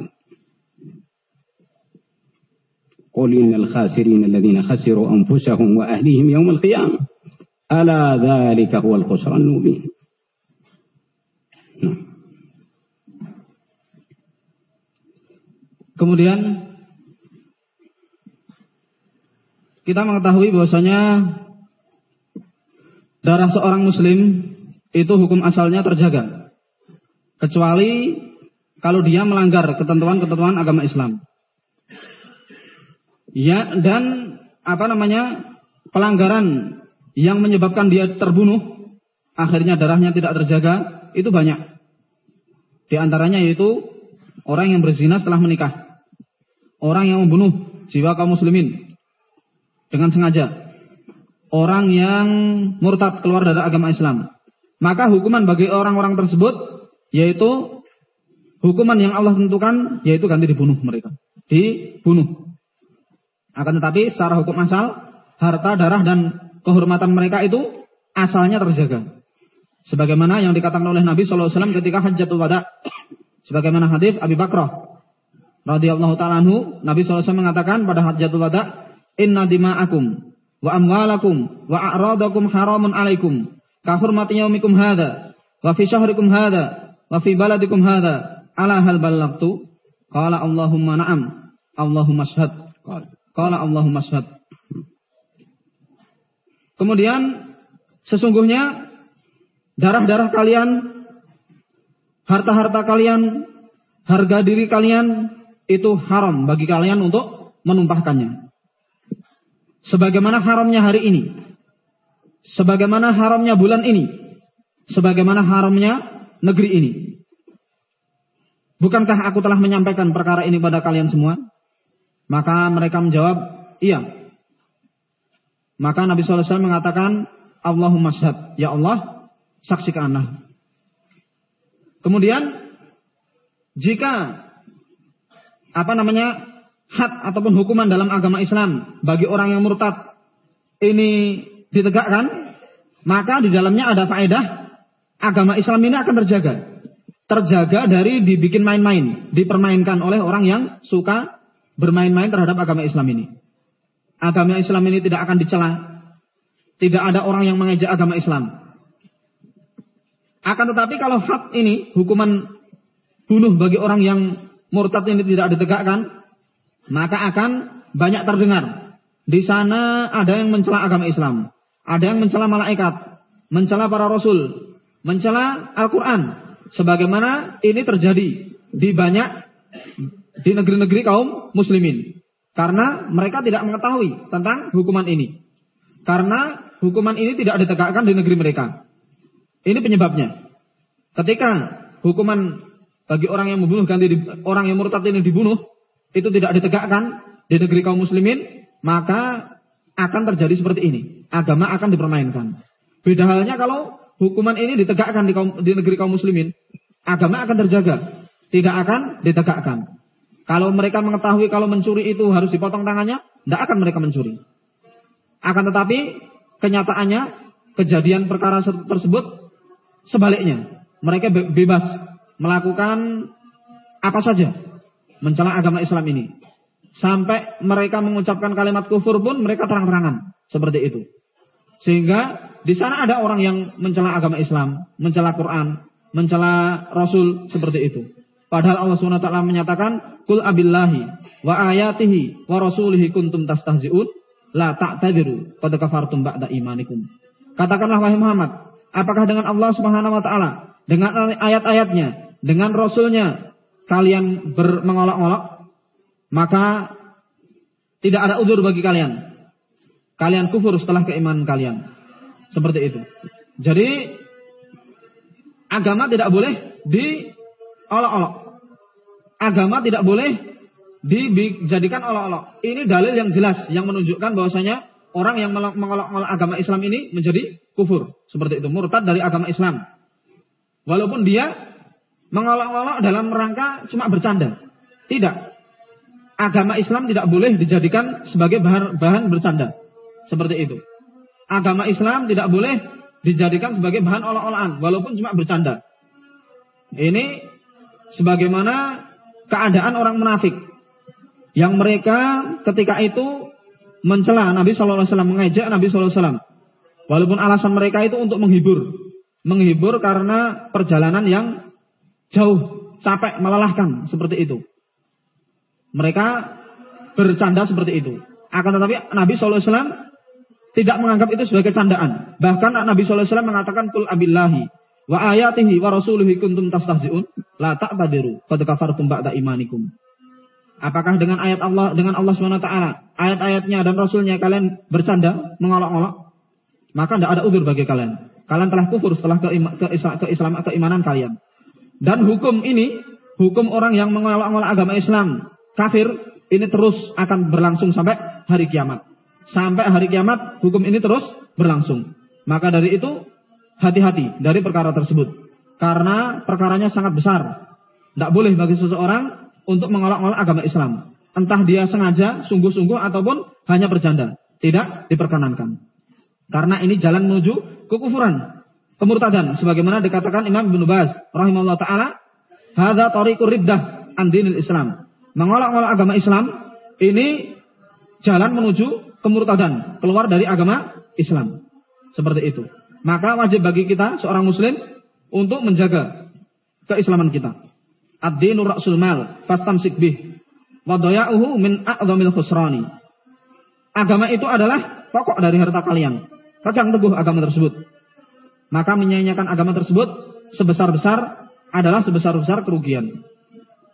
قل إن الخاسرين الذين خسروا أنفسهم وأهليهم يوم القيامة ألا ذلك هو الخسران المبين. نعم. Kemudian kita mengetahui bahwasanya darah seorang muslim itu hukum asalnya terjaga. Kecuali kalau dia melanggar ketentuan-ketentuan agama Islam. Ya, dan apa namanya? pelanggaran yang menyebabkan dia terbunuh, akhirnya darahnya tidak terjaga, itu banyak. Di antaranya yaitu orang yang berzina setelah menikah. Orang yang membunuh jiwa kaum muslimin dengan sengaja. Orang yang murtad keluar dari agama Islam. Maka hukuman bagi orang-orang tersebut yaitu hukuman yang Allah tentukan yaitu ganti dibunuh mereka. Dibunuh. Akan tetapi secara hukum asal harta, darah dan kehormatan mereka itu asalnya terjaga. Sebagaimana yang dikatakan oleh Nabi SAW ketika hajatul wada. Sebagaimana hadis Abi Bakrah radhiyallahu taala anhu, Nabi SAW mengatakan pada hajatul wada, "Inna dima'akum wa amwalakum wa a'radakum haramun alaikum ka hurmati yaumikum hadha wa fi syahrikum hadha wa fi baladikum hadha ala hal ballagtu?" Qala Allahumma na'am. Allahumma shahad. Qala Allahumma shahad. Kemudian sesungguhnya darah-darah kalian, harta-harta kalian, harga diri kalian itu haram bagi kalian untuk menumpahkannya. Sebagaimana haramnya hari ini, sebagaimana haramnya bulan ini, sebagaimana haramnya negeri ini. Bukankah aku telah menyampaikan perkara ini pada kalian semua? Maka mereka menjawab, iya. Maka Nabi SAW mengatakan, Allahumma syahad. Ya Allah, saksikanlah. Kemudian, jika apa namanya had ataupun hukuman dalam agama Islam bagi orang yang murtad ini ditegakkan, maka di dalamnya ada faedah agama Islam ini akan terjaga. Terjaga dari dibikin main-main, dipermainkan oleh orang yang suka bermain-main terhadap agama Islam ini. Agama Islam ini tidak akan dicela. Tidak ada orang yang mengejek agama Islam. Akan tetapi kalau hak ini, hukuman bunuh bagi orang yang murtad ini tidak ditegakkan, maka akan banyak terdengar. Di sana ada yang mencela agama Islam, ada yang mencela malaikat, mencela para rasul, mencela Al-Qur'an. Sebagaimana ini terjadi di banyak di negeri-negeri kaum muslimin. Karena mereka tidak mengetahui tentang hukuman ini. Karena hukuman ini tidak ditegakkan di negeri mereka. Ini penyebabnya. Ketika hukuman bagi orang yang membunuh ganti orang yang murtad ini dibunuh itu tidak ditegakkan di negeri kaum muslimin, maka akan terjadi seperti ini. Agama akan dipermainkan. Beda halnya kalau hukuman ini ditegakkan di, kaum, di negeri kaum muslimin, agama akan terjaga, tidak akan ditegakkan. Kalau mereka mengetahui kalau mencuri itu harus dipotong tangannya, tidak akan mereka mencuri. Akan tetapi kenyataannya kejadian perkara tersebut sebaliknya. Mereka bebas melakukan apa saja mencela agama Islam ini. Sampai mereka mengucapkan kalimat kufur pun mereka terang-terangan seperti itu. Sehingga di sana ada orang yang mencela agama Islam, mencela Quran, mencela Rasul seperti itu. Padahal Allah SWT menyatakan, Kul abillahi wa ayatihi wa rasulihi kuntum tastahzi'un, la ta'tadiru, pada kafartum ba'da imanikum. Katakanlah wahai Muhammad, apakah dengan Allah Subhanahu wa taala, dengan ayat-ayatnya, dengan rasulnya kalian bermengolok-olok maka tidak ada udur bagi kalian. Kalian kufur setelah keimanan kalian. Seperti itu. Jadi agama tidak boleh diolok-olok. Agama tidak boleh dijadikan olok-olok. Ini dalil yang jelas yang menunjukkan bahwasanya orang yang mengolok-olok agama Islam ini menjadi kufur. Seperti itu, murtad dari agama Islam. Walaupun dia mengolok-olok dalam rangka cuma bercanda. Tidak agama Islam tidak boleh dijadikan sebagai bahan, bahan bercanda. Seperti itu. Agama Islam tidak boleh dijadikan sebagai bahan olah-olahan, walaupun cuma bercanda. Ini sebagaimana keadaan orang munafik. Yang mereka ketika itu mencela Nabi SAW, mengejek Nabi SAW. Walaupun alasan mereka itu untuk menghibur. Menghibur karena perjalanan yang jauh, capek, melelahkan. Seperti itu. Mereka bercanda seperti itu. Akan tetapi Nabi SAW tidak menganggap itu sebagai candaan. Bahkan Nabi SAW mengatakan kul abillahi wa ayatihi wa rasulihi kuntum tastahzi'un la ta'tadiru qad kafartum ba'da imanikum. Apakah dengan ayat Allah dengan Allah SWT, ayat-ayatnya dan rasulnya kalian bercanda, mengolok-olok? Maka tidak ada udur bagi kalian. Kalian telah kufur setelah keima, ke, ke Islam, keimanan kalian. Dan hukum ini, hukum orang yang mengolok-olok agama Islam, kafir ini terus akan berlangsung sampai hari kiamat. Sampai hari kiamat hukum ini terus berlangsung. Maka dari itu hati-hati dari perkara tersebut. Karena perkaranya sangat besar. Tidak boleh bagi seseorang untuk mengolok-olok agama Islam. Entah dia sengaja, sungguh-sungguh ataupun hanya bercanda. Tidak diperkenankan. Karena ini jalan menuju kekufuran. Kemurtadan. Sebagaimana dikatakan Imam Ibn Baz. Rahimahullah ta'ala. Hada tariqur riddah an dinil Islam mengolok-olok agama Islam ini jalan menuju kemurtadan, keluar dari agama Islam. Seperti itu. Maka wajib bagi kita seorang muslim untuk menjaga keislaman kita. Ad-dinu ra'sul mal, fastamsik bih. Wa daya'uhu min a'dhamil khusrani. Agama itu adalah pokok dari harta kalian. Pegang teguh agama tersebut. Maka menyanyikan agama tersebut sebesar-besar adalah sebesar-besar kerugian.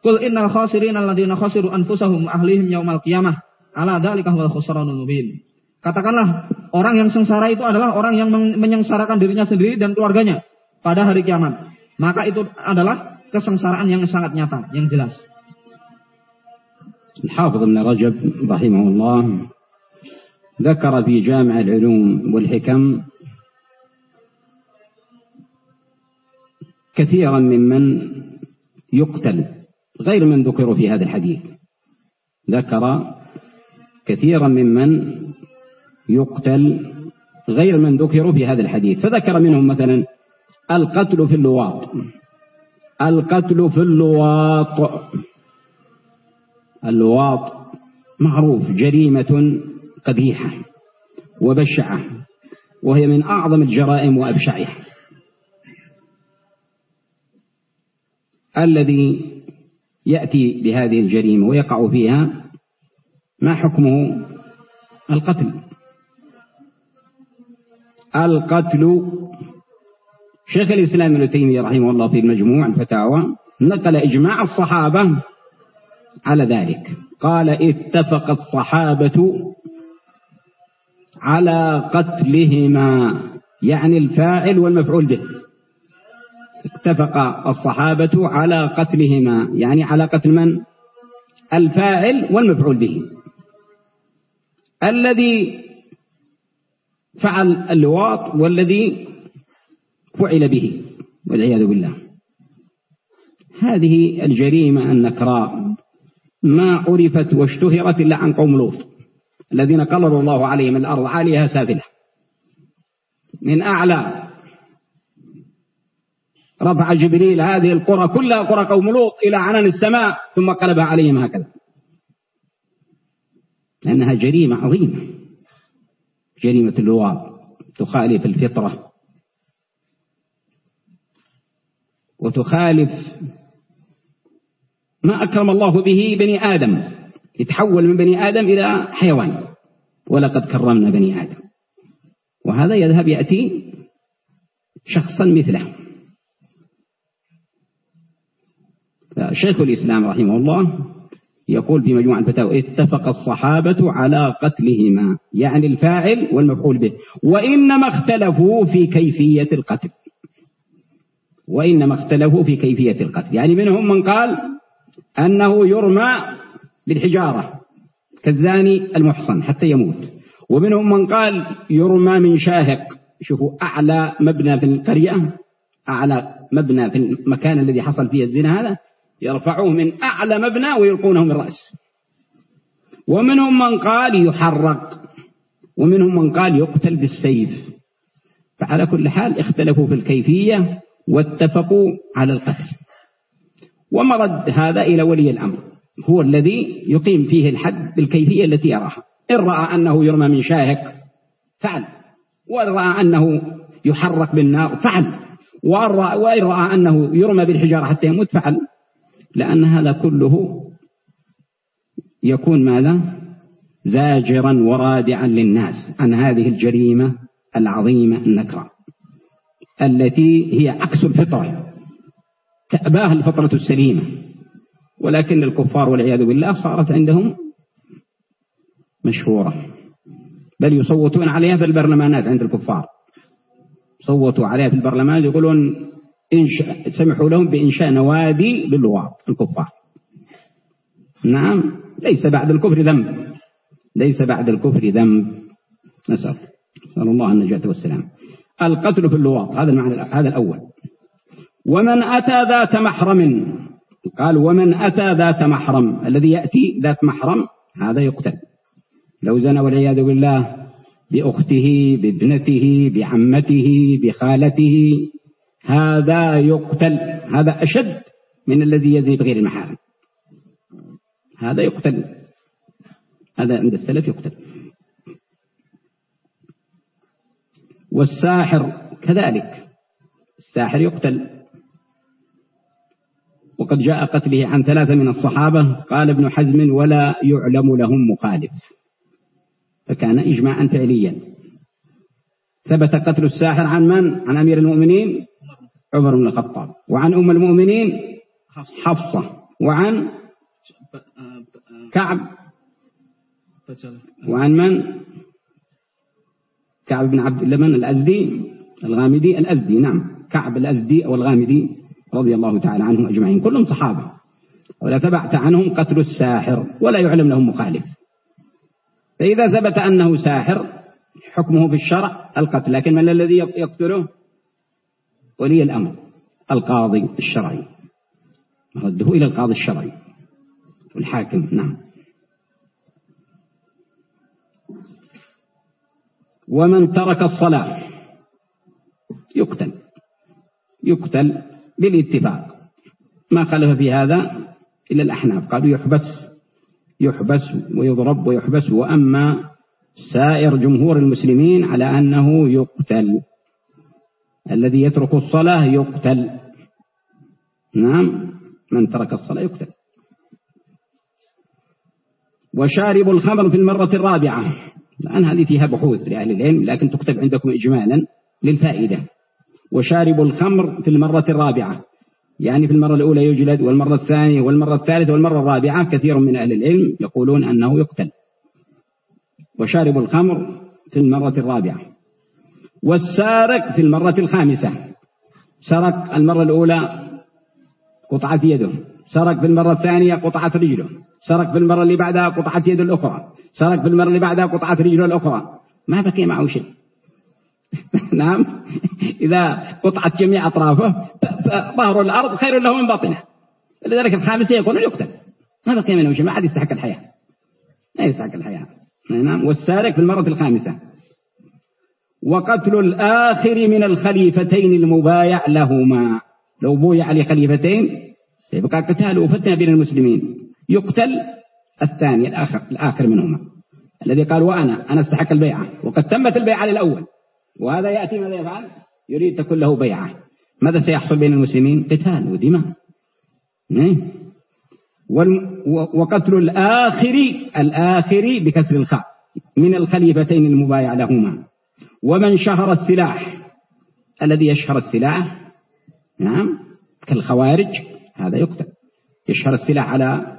Kul innal khasirin alladziina khasiru anfusahum ahlihim yaumal qiyamah. Ala dzalika huwal khusranul mubin. Katakanlah, orang yang sengsara itu adalah orang yang menyengsarakan dirinya sendiri dan keluarganya pada hari kiamat. Maka itu adalah kesengsaraan yang sangat nyata, yang jelas. الحافظ ابن رجب رحمه الله ذكر في جامع العلوم والحكم كثيرا ممن يقتل غير من ذكروا في هذا الحديث. ذكر كثيرا ممن يقتل غير من ذكروا في هذا الحديث. فذكر منهم مثلا القتل في اللواط. القتل في اللواط. اللواط معروف جريمة قبيحة وبشعة وهي من أعظم الجرائم وأبشعها. الذي يأتي بهذه الجريمة ويقع فيها ما حكمه؟ القتل. القتل. شيخ الإسلام ابن تيمية رحمه الله في المجموع الفتاوى نقل إجماع الصحابة على ذلك. قال اتفق الصحابة على قتلهما يعني الفاعل والمفعول به. اتفق الصحابة على قتلهما. يعني على قتل من؟ الفاعل والمفعول به. الذي فعل اللواط والذي فعل به والعياذ بالله. هذه الجريمة النكراء. ما عرفت واشتهرت إلا عن قوم لوط الذين قلر الله عليهم الأرض عاليها سافلة. من أعلى رفع جبريل هذه القرى كلها قرى قوم لوط إلى عنان السماء ثم قلبها عليهم هكذا. لأنها جريمة عظيمة. جريمة اللواط تخالف الفطرة. وتخالف ما أكرم الله به بني آدم. يتحول من بني آدم إلى حيوان. ولقد كرمنا بني آدم. وهذا يذهب يأتي شخصا مثله. شيخ الإسلام رحمه الله يقول في مجموعة الفتاوى اتفق الصحابة على قتلهما يعني الفاعل والمفعول به وإنما اختلفوا في كيفية القتل. وإنما اختلفوا في كيفية القتل. يعني منهم من قال أنه يرمى بالحجارة كالزاني المحصن حتى يموت. ومنهم من قال يرمى من شاهق. شوفوا أعلى مبنى في القرية أعلى مبنى في المكان الذي حصل فيه الزنا هذا يرفعوه من أعلى مبنى ويلقونه من رأس. ومنهم من قال يحرق. ومنهم من قال يقتل بالسيف. فعلى كل حال اختلفوا في الكيفية واتفقوا على القتل. ومرد هذا إلى ولي الأمر. هو الذي يقيم فيه الحد بالكيفية التي يراها. إن رأى أنه يرمى من شاهق فعل. وإن رأى أنه يحرق بالنار فعل. وإن رأى أنه يرمى بالحجارة حتى يموت فعل. لأن هذا كله يكون ماذا؟ زاجرا ورادعا للناس عن هذه الجريمة العظيمة النكرة التي هي عكس الفطرة تأباها الفطرة السليمة. ولكن الكفار والعياذ بالله صارت عندهم مشهورة. بل يصوتون عليها في البرلمانات عند الكفار. صوتوا عليها في البرلمان يقولون إنشاء سمحوا لهم بإنشاء نوادي للواط الكفار. نعم ليس بعد الكفر ذنب. ليس بعد الكفر ذنب. نسأل. نسأل الله النجاة والسلام. القتل في اللواط هذا المعنى هذا الأول. ومن أتى ذات محرم. قال ومن أتى ذات محرم. الذي يأتي ذات محرم هذا يقتل. لو زنى والعياذ بالله بأخته بابنته بعمته بخالته هذا يقتل هذا أشد من الذي يزني بغير المحارم. هذا يقتل. هذا عند السلف يقتل. والساحر كذلك. الساحر يقتل. وقد جاء قتله عن ثلاثة من الصحابة. قال ابن حزم ولا يعلم لهم مخالف. فكان إجماعا فعليا. ثبت قتل الساحر عن من؟ عن أمير المؤمنين؟ عمر بن الخطاب. وعن أم المؤمنين حفصة. وعن كعب. وعن من؟ كعب بن عبد اللمن الأزدي. الغامدي. الأزدي نعم. كعب الأزدي أو الغامدي رضي الله تعالى عنهم أجمعين. كلهم صحابة. ولا تبعت عنهم قتل الساحر ولا يعلم لهم مخالف. فإذا ثبت أنه ساحر حكمه في الشرع القتل. لكن من الذي يقتله؟ ولي الأمر القاضي الشرعي. رده إلى القاضي الشرعي. والحاكم نعم. ومن ترك الصلاة يقتل. يقتل بالاتفاق. ما خلف في هذا إلا الأحناف. قالوا يحبس يحبس ويضرب ويحبس. وأما سائر جمهور المسلمين على أنه يقتل. الذي يترك الصلاة يقتل. نعم من ترك الصلاة يقتل. وشارب الخمر في المرة الرابعة. الآن هذه فيها بحوث لأهل العلم لكن تكتب عندكم إجمالا للفائدة. وشارب الخمر في المرة الرابعة. يعني في المرة الأولى يجلد والمرة الثانية والمرة الثالثة والمرة الرابعة كثير من أهل العلم يقولون أنه يقتل. وشارب الخمر في المرة الرابعة. والسارق في المرة الخامسة. سرق المرة الأولى قطعت يده. سرق في المرة الثانية قطعت رجله. سرق في المرة اللي بعدها قطعت يده الأخرى. سرق في المرة اللي بعدها قطعت رجله الأخرى. ما بقي معه شيء. نعم. إذا قطعت جميع أطرافه ظهر الأرض خير له من باطنه. لذلك الخامسة يقول يقتل. ما بقي منه شيء. ما حد يستحق الحياة. لا يستحق الحياة. نعم. والسارق في المرة الخامسة. وقتل الآخر من الخليفتين المبايع لهما. لو بويع لخليفتين يبقى قتال وفتنة بين المسلمين. يقتل الثاني الآخر, الآخر منهما. الذي قال وأنا أنا أستحق البيعة. وقد تمت البيعة للأول. وهذا يأتي ماذا يفعل يريد تكون له بيعة. ماذا سيحصل بين المسلمين؟ قتال ودماء. إيه؟ وقتل الآخر الآخر بكسر الخاء. من الخليفتين المبايع لهما. ومن شهر السلاح. الذي يشهر السلاح نعم كالخوارج هذا يقتل. يشهر السلاح على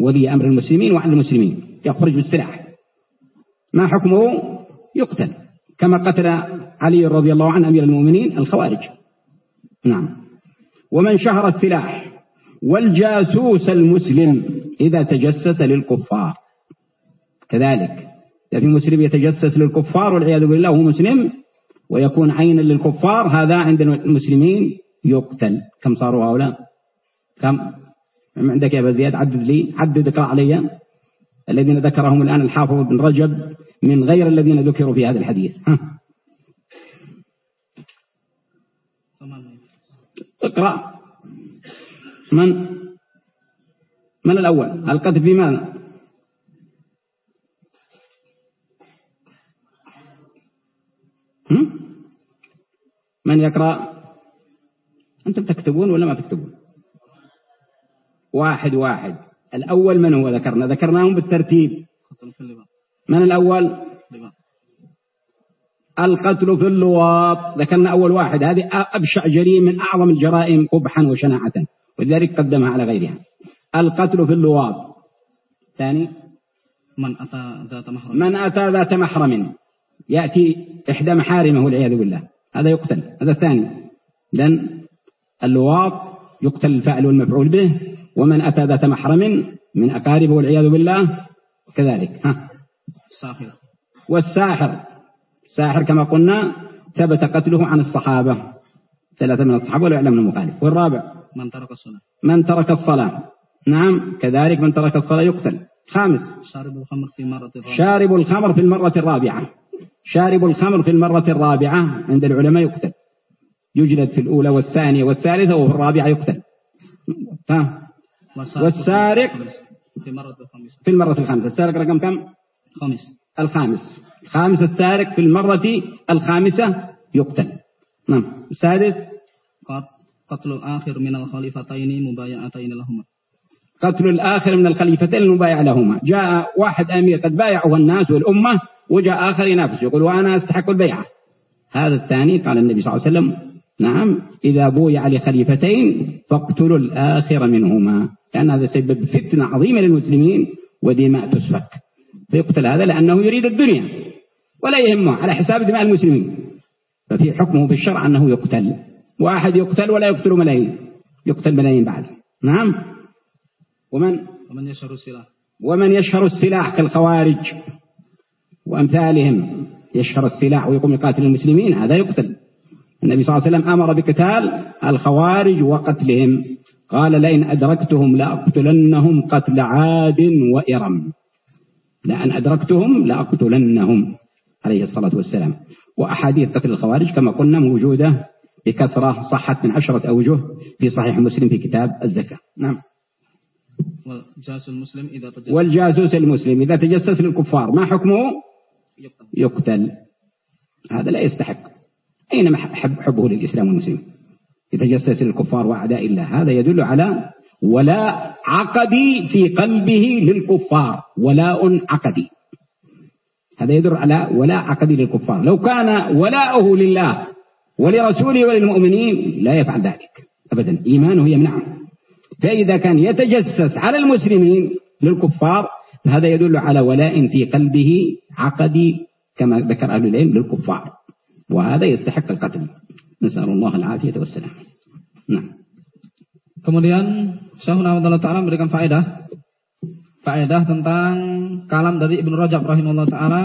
ولي أمر المسلمين وعلى المسلمين. يخرج بالسلاح. ما حكمه؟ يقتل. كما قتل علي رضي الله عنه أمير المؤمنين الخوارج. نعم. ومن شهر السلاح والجاسوس المسلم إذا تجسس للكفار. كذلك. في مسلم يتجسس للكفار والعياذ بالله هو مسلم ويكون عينا للكفار هذا عند المسلمين يقتل. كم صاروا هؤلاء؟ كم؟ عندك يا زياد عدد لي عدد اقرأ علي الذين ذكرهم الآن الحافظ بن رجب من غير الذين ذكروا في هذا الحديث. ها. اقرأ. من؟ من الأول؟ القتل في ماذا من يقرأ؟ أنتم تكتبون ولا ما تكتبون؟ واحد واحد. الأول من هو ذكرنا؟ ذكرناهم بالترتيب. من الأول؟ القتل في اللواط. ذكرنا أول واحد. هذه أبشع جريمة من أعظم الجرائم قبحا وشناعة. ولذلك قدمها على غيرها. القتل في اللواط. ثاني؟ من أتى ذات محرم. من أتى ذات محرم. يأتي إحدى محارمه والعياذ بالله. هذا يقتل. هذا الثاني. لأن اللواط يقتل الفاعل والمفعول به ومن أتى ذات محرم من أقاربه والعياذ بالله كذلك. ها. الساحر والساحر. الساحر كما قلنا ثبت قتله عن الصحابة. ثلاثة من الصحابة ولا يعلم المخالف. والرابع. من ترك الصلاة. من ترك الصلاة. نعم. كذلك من ترك الصلاة يقتل. خامس. شارب الخمر في مرة الرابعة. شارب الخمر في المرة الرابعة. شارب الخمر في المرة الرابعة عند العلماء يقتل. يجلد في الأولى والثانية والثالثة وفي الرابعة يقتل. والسارق في مرة الخامسة في المرة الخامسة. السارق رقم كم؟ خامس الخامس. الخامس السارق في المرة الخامسة يقتل. نعم. السادس؟ قتل الآخر من الخليفتين مبايعتين لهما. قتل الآخر من الخليفتين المبايع لهما. جاء واحد أمير قد بايعه الناس والأمة وجاء آخر ينافس يقول وأنا أستحق البيعة. هذا الثاني قال النبي صلى الله عليه وسلم نعم إذا بويع لخليفتين فاقتلوا الآخر منهما لأن هذا سبب فتنة عظيمة للمسلمين ودماء تسفك فيقتل هذا لأنه يريد الدنيا ولا يهمه على حساب دماء المسلمين. ففي حكمه بالشرع أنه يقتل. واحد يقتل ولا يقتل ملايين يقتل ملايين بعد. نعم. ومن؟ ومن يشهر السلاح؟ ومن يشهر السلاح كالخوارج. وأمثالهم يشهر السلاح ويقوم يقاتل المسلمين هذا يقتل. النبي صلى الله عليه وسلم أمر بقتال الخوارج وقتلهم. قال لئن أدركتهم لأقتلنهم قتل عاد وإرم. لأن أدركتهم لأقتلنهم عليه الصلاة والسلام. وأحاديث قتل الخوارج كما قلنا موجودة بكثرة صحت من عشرة أوجه في صحيح مسلم في كتاب الزكاة. نعم. والجاسوس المسلم إذا تجسس. والجاسوس المسلم إذا تجسس للكفار ما حكمه؟ يقتل. هذا لا يستحق. أين حب حبه للإسلام والمسلمين؟ يتجسس للكفار وأعداء الله هذا يدل على ولاء عقدي في قلبه للكفار ولاء عقدي هذا يدل على ولاء عقدي للكفار. لو كان ولاؤه لله ولرسوله وللمؤمنين لا يفعل ذلك أبدا. إيمانه يمنعه. فإذا كان يتجسس على المسلمين للكفار فهذا يدل على ولاء في قلبه عقدي كما ذكر أهل العلم للكفار وهذا يستحق القتل نسأل الله العافية والسلام نعم Kemudian Syahun Ahmad Ta'ala memberikan faedah faedah tentang kalam dari Ibnu Rajab rahimahullah taala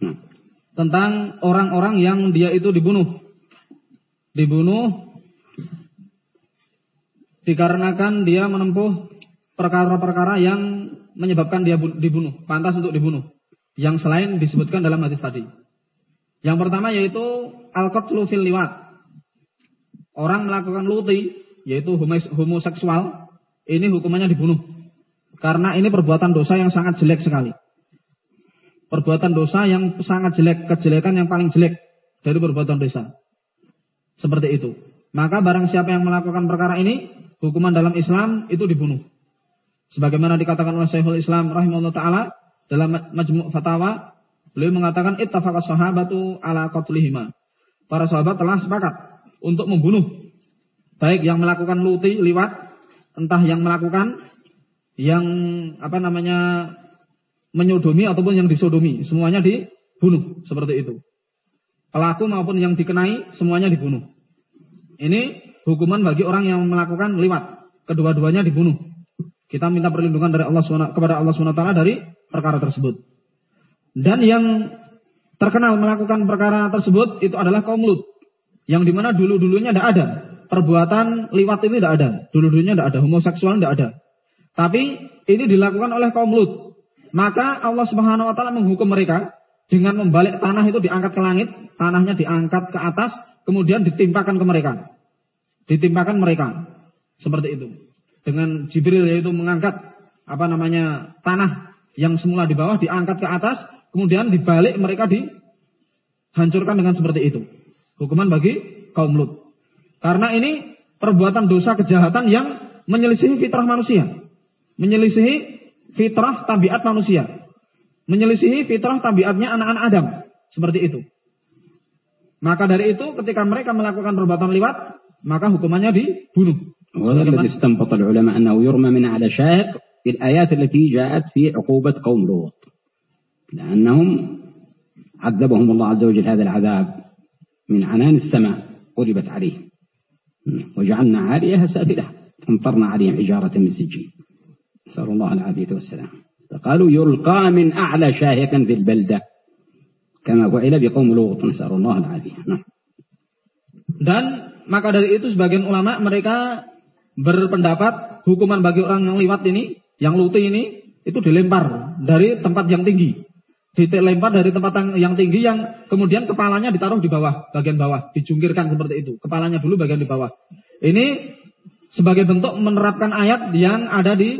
hmm. tentang orang-orang yang dia itu dibunuh. Dibunuh dikarenakan dia menempuh perkara-perkara yang menyebabkan dia dibunuh, pantas untuk dibunuh. Yang selain disebutkan dalam hadis tadi. Yang pertama yaitu al-qatlu fil liwat. Orang melakukan luti yaitu homoseksual, ini hukumannya dibunuh. Karena ini perbuatan dosa yang sangat jelek sekali. Perbuatan dosa yang sangat jelek, kejelekan yang paling jelek dari perbuatan dosa. Seperti itu. Maka barang siapa yang melakukan perkara ini, hukuman dalam Islam itu dibunuh. Sebagaimana dikatakan oleh Syekhul Islam rahimahullah taala dalam Majmu' Fatawa, beliau mengatakan ittafaqa sahabatu ala qatlihima. Para sahabat telah sepakat untuk membunuh baik yang melakukan luti liwat, entah yang melakukan yang apa namanya menyodomi ataupun yang disodomi, semuanya dibunuh seperti itu. Pelaku maupun yang dikenai semuanya dibunuh. Ini hukuman bagi orang yang melakukan liwat, kedua-duanya dibunuh. Kita minta perlindungan dari Allah SWT, kepada Allah SWT dari perkara tersebut. Dan yang terkenal melakukan perkara tersebut itu adalah kaum Lut. Yang di mana dulu-dulunya tidak ada perbuatan liwat ini tidak ada. Dulu-dulunya tidak ada. Homoseksual tidak ada. Tapi ini dilakukan oleh kaum Lut. Maka Allah Subhanahu wa taala menghukum mereka dengan membalik tanah itu diangkat ke langit, tanahnya diangkat ke atas, kemudian ditimpakan ke mereka. Ditimpakan mereka. Seperti itu. Dengan Jibril yaitu mengangkat apa namanya tanah yang semula di bawah diangkat ke atas, kemudian dibalik mereka dihancurkan dengan seperti itu. Hukuman bagi kaum Lut. Karena ini perbuatan dosa kejahatan yang menyelisihi fitrah manusia. Menyelisihi fitrah tabiat manusia. Menyelisihi fitrah tabiatnya anak-anak Adam. Seperti itu. Maka dari itu ketika mereka melakukan perbuatan liwat, maka hukumannya dibunuh. وهذا الذي استنبط العلماء أنه يرمى من على شاهق في الآيات التي جاءت في عقوبة قوم لوط. لأنهم عذبهم الله عز وجل هذا العذاب من عنان السماء قلبت عليهم وجعلنا عاليها سافلة. أمطرنا عليهم حجارة من سجين نسأل الله العافية والسلام. فقالوا يلقى من أعلى شاهق في البلدة. كما فعل بقوم لوط. نسأل الله العافية. نعم. Dan maka dari itu sebagian ulama mereka berpendapat hukuman bagi orang yang liwat ini, yang luti ini, itu dilempar dari tempat yang tinggi dilempar dari tempat yang tinggi yang kemudian kepalanya ditaruh di bawah, bagian bawah, dijungkirkan seperti itu. Kepalanya dulu bagian di bawah. Ini sebagai bentuk menerapkan ayat yang ada di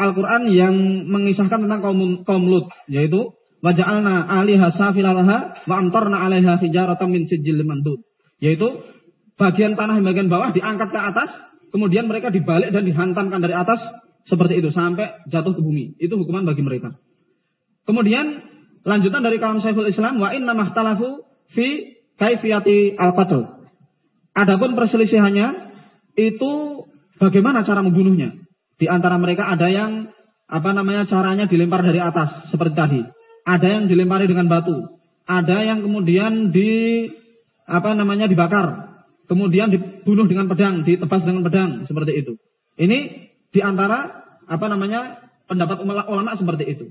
Al-Quran yang mengisahkan tentang kaum, kaum Lut, yaitu waja'alna aliha safilalaha wa amtarna alaiha hijaratan min sijil mandud. Yaitu bagian tanah yang bagian bawah diangkat ke atas, kemudian mereka dibalik dan dihantamkan dari atas seperti itu sampai jatuh ke bumi. Itu hukuman bagi mereka. Kemudian lanjutan dari kalam Syekhul Islam wa inna mahtalafu fi kaifiyati al-qatl. Adapun perselisihannya itu bagaimana cara membunuhnya. Di antara mereka ada yang apa namanya caranya dilempar dari atas seperti tadi. Ada yang dilempari dengan batu. Ada yang kemudian di apa namanya dibakar. Kemudian dibunuh dengan pedang, ditebas dengan pedang seperti itu. Ini di antara apa namanya pendapat ulama seperti itu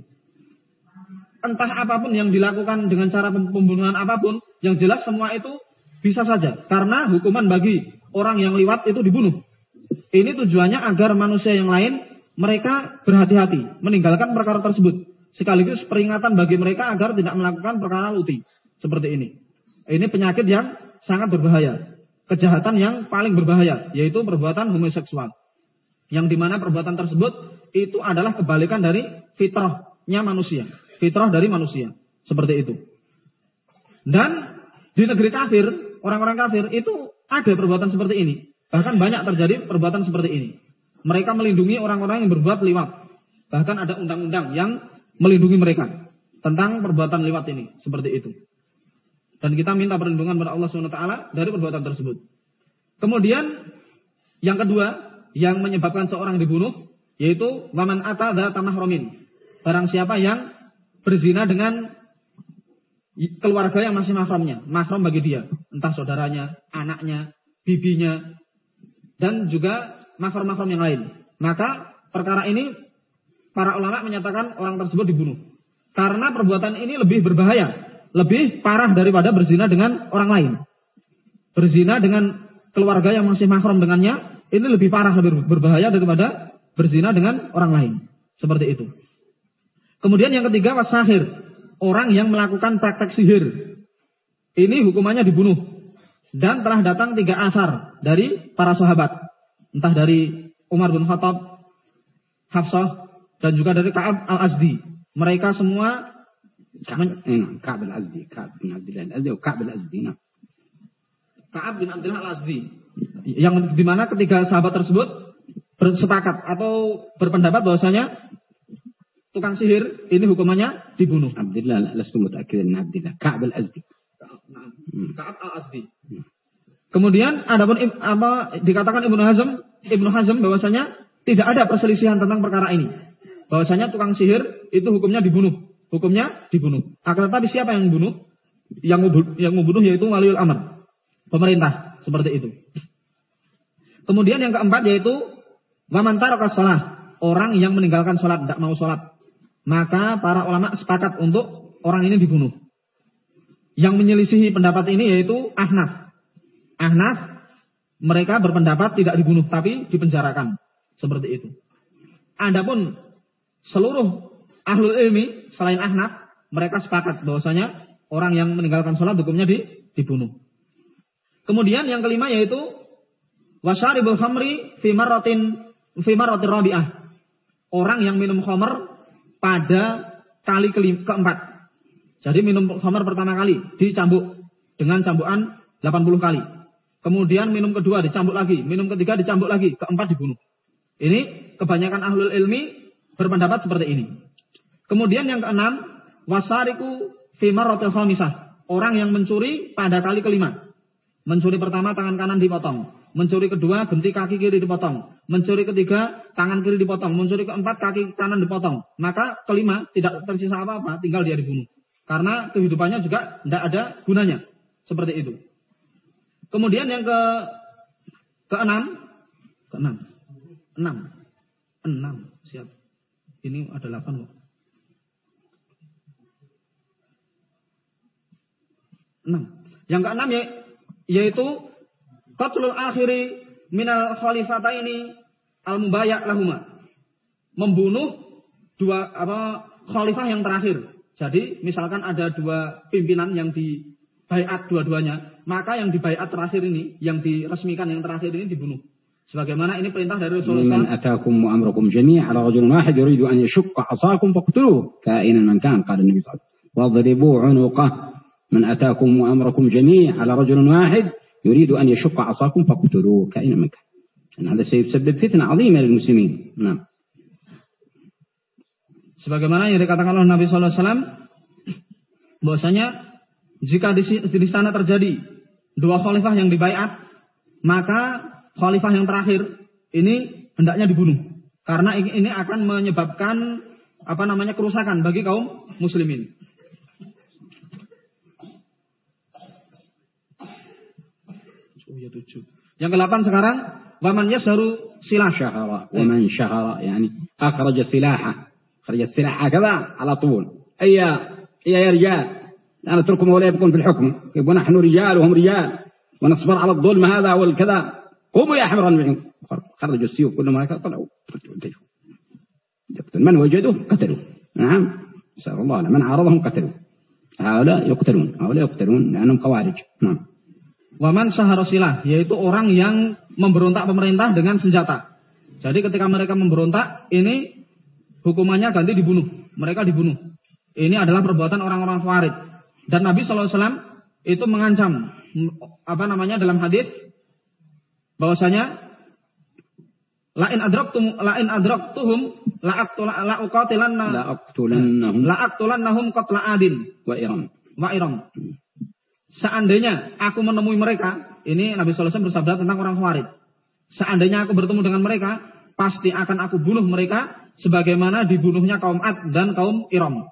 entah apa pun yang dilakukan dengan cara pembunuhan apa pun, yang jelas semua itu bisa saja. Karena hukuman bagi orang yang liwat itu dibunuh. Ini tujuannya agar manusia yang lain mereka berhati-hati meninggalkan perkara tersebut. Sekaligus peringatan bagi mereka agar tidak melakukan perkara luti. Seperti ini. Ini penyakit yang sangat berbahaya. Kejahatan yang paling berbahaya. Yaitu perbuatan homoseksual. Yang di mana perbuatan tersebut itu adalah kebalikan dari fitrahnya manusia fitrah dari manusia. Seperti itu. Dan di negeri kafir, orang-orang kafir itu ada perbuatan seperti ini. Bahkan banyak terjadi perbuatan seperti ini. Mereka melindungi orang-orang yang berbuat liwat. Bahkan ada undang-undang yang melindungi mereka tentang perbuatan liwat ini. Seperti itu. Dan kita minta perlindungan kepada Allah SWT dari perbuatan tersebut. Kemudian yang kedua yang menyebabkan seorang dibunuh yaitu waman ata tamah romin. Barang siapa yang berzina dengan keluarga yang masih mahramnya, mahram bagi dia, entah saudaranya, anaknya, bibinya, dan juga mahram-mahram yang lain. Maka perkara ini para ulama menyatakan orang tersebut dibunuh. Karena perbuatan ini lebih berbahaya, lebih parah daripada berzina dengan orang lain. Berzina dengan keluarga yang masih mahram dengannya, ini lebih parah, lebih berbahaya daripada berzina dengan orang lain. Seperti itu. Kemudian yang ketiga wasahir orang yang melakukan praktek sihir. Ini hukumannya dibunuh. Dan telah datang tiga asar dari para sahabat. Entah dari Umar bin Khattab, Hafsah, dan juga dari Ka'ab al-Azdi. Mereka semua Ka'ab al-Azdi, Ka'ab bin Abdullah al-Azdi, Ka'ab al-Azdi. Ka'ab bin Abdullah al-Azdi. Yang di mana ketiga sahabat tersebut bersepakat atau berpendapat bahwasanya tukang sihir ini hukumannya dibunuh. Abdullah lastu mutaakkid an Abdullah Ka'ab al-Azdi. Hmm. Ka'ab al-Azdi. Hmm. Kemudian adapun apa dikatakan Ibnu Hazm, Ibnu Hazm bahwasanya tidak ada perselisihan tentang perkara ini. Bahwasanya tukang sihir itu hukumnya dibunuh. Hukumnya dibunuh. Akan tetapi siapa yang membunuh? Yang yang membunuh yaitu waliul amr. Pemerintah, seperti itu. Kemudian yang keempat yaitu waman taraka salah, orang yang meninggalkan salat, tidak mau salat. Maka para ulama sepakat untuk orang ini dibunuh. Yang menyelisihi pendapat ini yaitu Ahnaf. Ahnaf mereka berpendapat tidak dibunuh tapi dipenjarakan. Seperti itu. Adapun seluruh ahlul ilmi selain Ahnaf mereka sepakat bahwasanya orang yang meninggalkan sholat hukumnya di, dibunuh. Kemudian yang kelima yaitu wasaribul khamri fi marratin fi marratin rabi'ah. Orang yang minum khamr pada kali keempat. Jadi minum khamar pertama kali dicambuk dengan cambukan 80 kali. Kemudian minum kedua dicambuk lagi, minum ketiga dicambuk lagi, keempat dibunuh. Ini kebanyakan ahlul ilmi berpendapat seperti ini. Kemudian yang keenam, wasariku fimar rotel khamisah. Orang yang mencuri pada kali kelima. Mencuri pertama tangan kanan dipotong. Mencuri kedua, genti kaki kiri dipotong. Mencuri ketiga, tangan kiri dipotong. Mencuri keempat, kaki kanan dipotong. Maka kelima, tidak tersisa apa-apa, tinggal dia dibunuh. Karena kehidupannya juga tidak ada gunanya. Seperti itu. Kemudian yang ke keenam, keenam, enam, enam, siap. Ini ada delapan kok. Enam. Yang keenam ya, yaitu Qatlul akhiri minal khalifata ini al mubayak lahuma. Membunuh dua apa khalifah yang terakhir. Jadi misalkan ada dua pimpinan yang di bayat dua-duanya, maka yang di bayat terakhir ini, yang diresmikan yang terakhir ini dibunuh. Sebagaimana ini perintah dari Rasulullah. Man atakum wa amrukum jami' ala rajul wahid yuridu an yashqa asakum faqtuluhu ka'inan man kan qala Nabi sallallahu alaihi wasallam. Wadribu 'unuqah man atakum wa amrukum jami' ala rajul wahid يريد أن يشق عصاكم فاقتلوه كائنا من كان هذا سيسبب فتنة عظيمة للمسلمين نعم Sebagaimana yang dikatakan oleh Nabi Sallallahu Alaihi Wasallam, bahwasanya jika di, di sana terjadi dua khalifah yang dibaiat, maka khalifah yang terakhir ini hendaknya dibunuh, karena ini akan menyebabkan apa namanya kerusakan bagi kaum muslimin. Ya tujuh. Yang ke-8 sekarang waman yasharu silah syahara. Waman syahara yani akhraj silaha. خرج السلاح هكذا على طول أي يا رجال لا نتركهم ولا يبقون في الحكم يقول نحن رجال وهم رجال ونصبر على الظلم هذا والكذا قوموا يا حمر المعين خرجوا السيوف كلهم هكذا طلعوا من وجدوه قتلوا نعم نسأل الله من عارضهم قتلوا هؤلاء يقتلون هؤلاء يقتلون لأنهم خوارج نعم Waman saharosilah, yaitu orang yang memberontak pemerintah dengan senjata. Jadi ketika mereka memberontak, ini hukumannya ganti dibunuh. Mereka dibunuh. Ini adalah perbuatan orang-orang Farid. Dan Nabi SAW itu mengancam, apa namanya dalam hadis, bahwasanya lain adraktum lain adraktuhum la aqtula la uqatilanna la aqtulannahum la aqtulannahum qatla adin wa iram wa iram seandainya aku menemui mereka ini Nabi wasallam bersabda tentang orang Khawarij seandainya aku bertemu dengan mereka pasti akan aku bunuh mereka sebagaimana dibunuhnya kaum Ad dan kaum Iram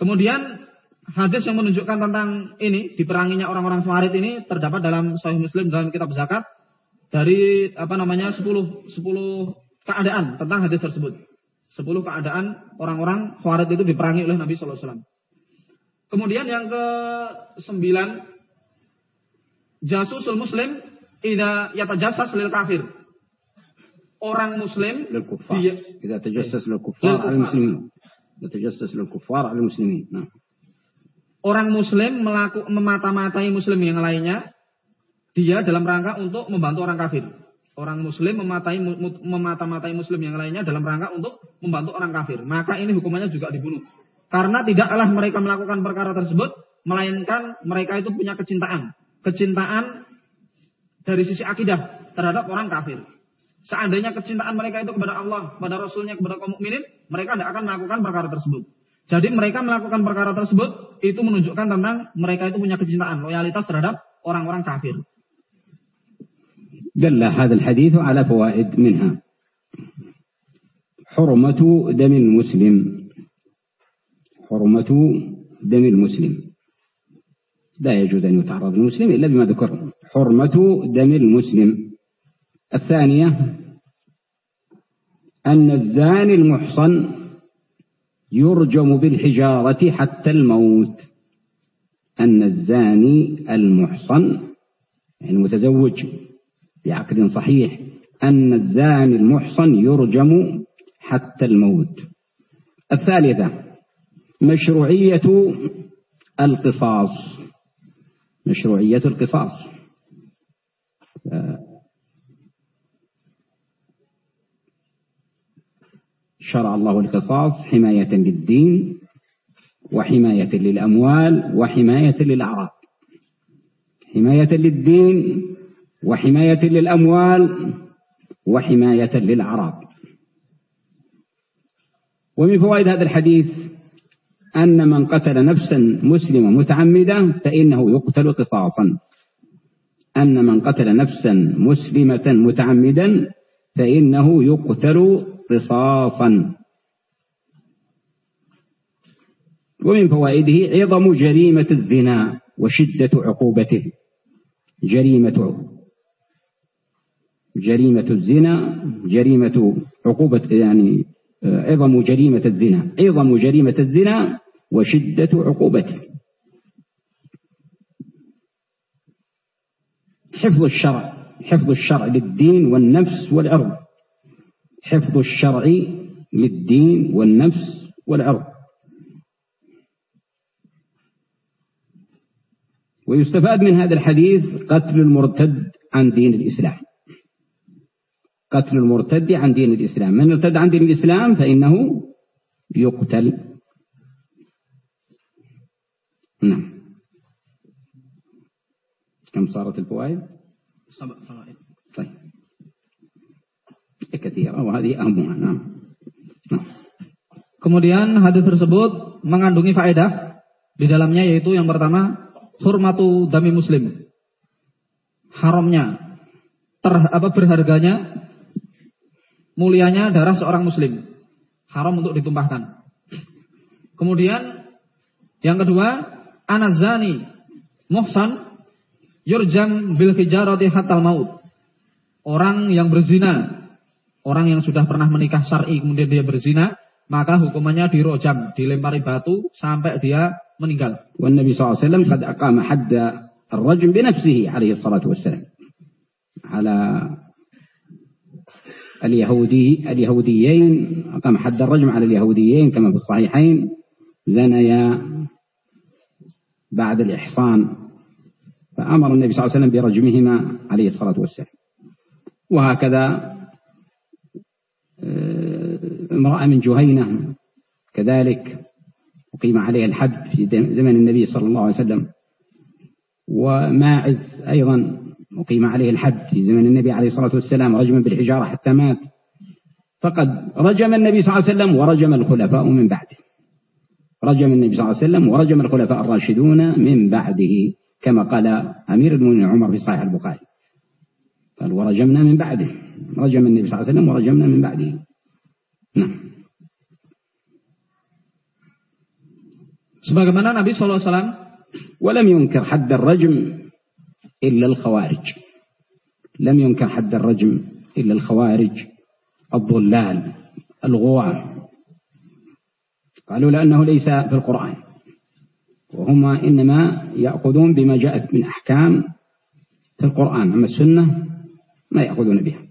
kemudian hadis yang menunjukkan tentang ini diperanginya orang-orang Khawarij ini terdapat dalam Sahih Muslim dalam kitab zakat dari apa namanya 10 10 keadaan tentang hadis tersebut. 10 keadaan orang-orang Khawarij itu diperangi oleh Nabi sallallahu alaihi wasallam. Kemudian yang ke sembilan jasusul muslim idza yatajassas lil kafir. Orang muslim lil kuffar. Idza tajassas lil kuffar al muslimin. Tajassas lil al muslimin. Nah. Orang muslim melaku, memata-matai muslim yang lainnya dia dalam rangka untuk membantu orang kafir. Orang muslim mematai memata-matai muslim yang lainnya dalam rangka untuk membantu orang kafir. Maka ini hukumannya juga dibunuh. Karena tidaklah mereka melakukan perkara tersebut, melainkan mereka itu punya kecintaan. Kecintaan dari sisi akidah terhadap orang kafir. Seandainya kecintaan mereka itu kepada Allah, kepada Rasulnya, kepada kaum mukminin, mereka tidak akan melakukan perkara tersebut. Jadi mereka melakukan perkara tersebut itu menunjukkan tentang mereka itu punya kecintaan, loyalitas terhadap orang-orang kafir. دل هذا الحديث على فوائد منها حرمة دم المسلم حرمة دم المسلم. لا يجوز أن يتعرض المسلم إلا بما ذكر. حرمة دم المسلم. الثانية أن الزاني المحصن يرجم بالحجارة حتى الموت. أن الزاني المحصن يعني المتزوج بعقد صحيح. أن الزاني المحصن يرجم حتى الموت. الثالثة مشروعية القصاص. مشروعية القصاص. شرع الله القصاص حماية للدين وحماية للأموال وحماية للأعراض. حماية للدين وحماية للأموال وحماية للأعراض. ومن فوائد هذا الحديث أن من قتل نفسا مسلمة متعمدا فإنه يقتل قصاصا. أن من قتل نفسا مسلمة متعمدا فإنه يقتل قصاصا. ومن فوائده عظم جريمة الزنا وشدة عقوبته. جريمة جريمة الزنا جريمة عقوبة يعني عظم جريمة الزنا. عظم جريمة الزنا وشدة عقوبته. حفظ الشرع حفظ الشرع للدين والنفس والعرض. حفظ الشرع للدين والنفس والعرض. ويستفاد من هذا الحديث قتل المرتد عن دين الإسلام. قتل المرتد عن دين الإسلام. من ارتد عن دين الإسلام فإنه يقتل نعم كم صارت الفوائد سبع فوائد طيب كثيرة وهذه أهمها نعم Kemudian hadis tersebut mengandungi faedah di dalamnya yaitu yang pertama hurmatu dami muslim. Haramnya ter, apa berharganya mulianya darah seorang muslim. Haram untuk ditumpahkan. Kemudian yang kedua, anazani muhsan yurjam bil hijarati hatal maut. Orang yang berzina, orang yang sudah pernah menikah syar'i kemudian dia berzina, maka hukumannya dirojam, dilempari batu sampai dia meninggal. Wan Nabi SAW qad aqama hadda الرجم بنفسه عليه الصلاة والسلام على اليهودي اليهوديين أقام حد الرجم على اليهوديين كما في الصحيحين زنيا بعد الإحصان فأمر النبي صلى الله عليه وسلم برجمهما عليه الصلاة والسلام. وهكذا امرأة من جهينة كذلك أقيم عليها الحد في زمن النبي صلى الله عليه وسلم. وماعز أيضا أقيم عليه الحد في زمن النبي عليه الصلاة والسلام رجما بالحجارة حتى مات. فقد رجم النبي صلى الله عليه وسلم ورجم الخلفاء من بعده. رجم النبي صلى الله عليه وسلم ورجم الخلفاء الراشدون من بعده كما قال أمير المؤمنين عمر في صحيح البخاري. قال ورجمنا من بعده. رجم النبي صلى الله عليه وسلم ورجمنا من بعده. نعم. Sebagaimana Nabi SAW ولم ينكر حد الرجم إلا الخوارج. لم ينكر حد الرجم إلا الخوارج. الضلال الغواة قالوا لأنه ليس في القرآن وهم إنما يأخذون بما جاءت من أحكام في القرآن أما السنة ما يأخذون بها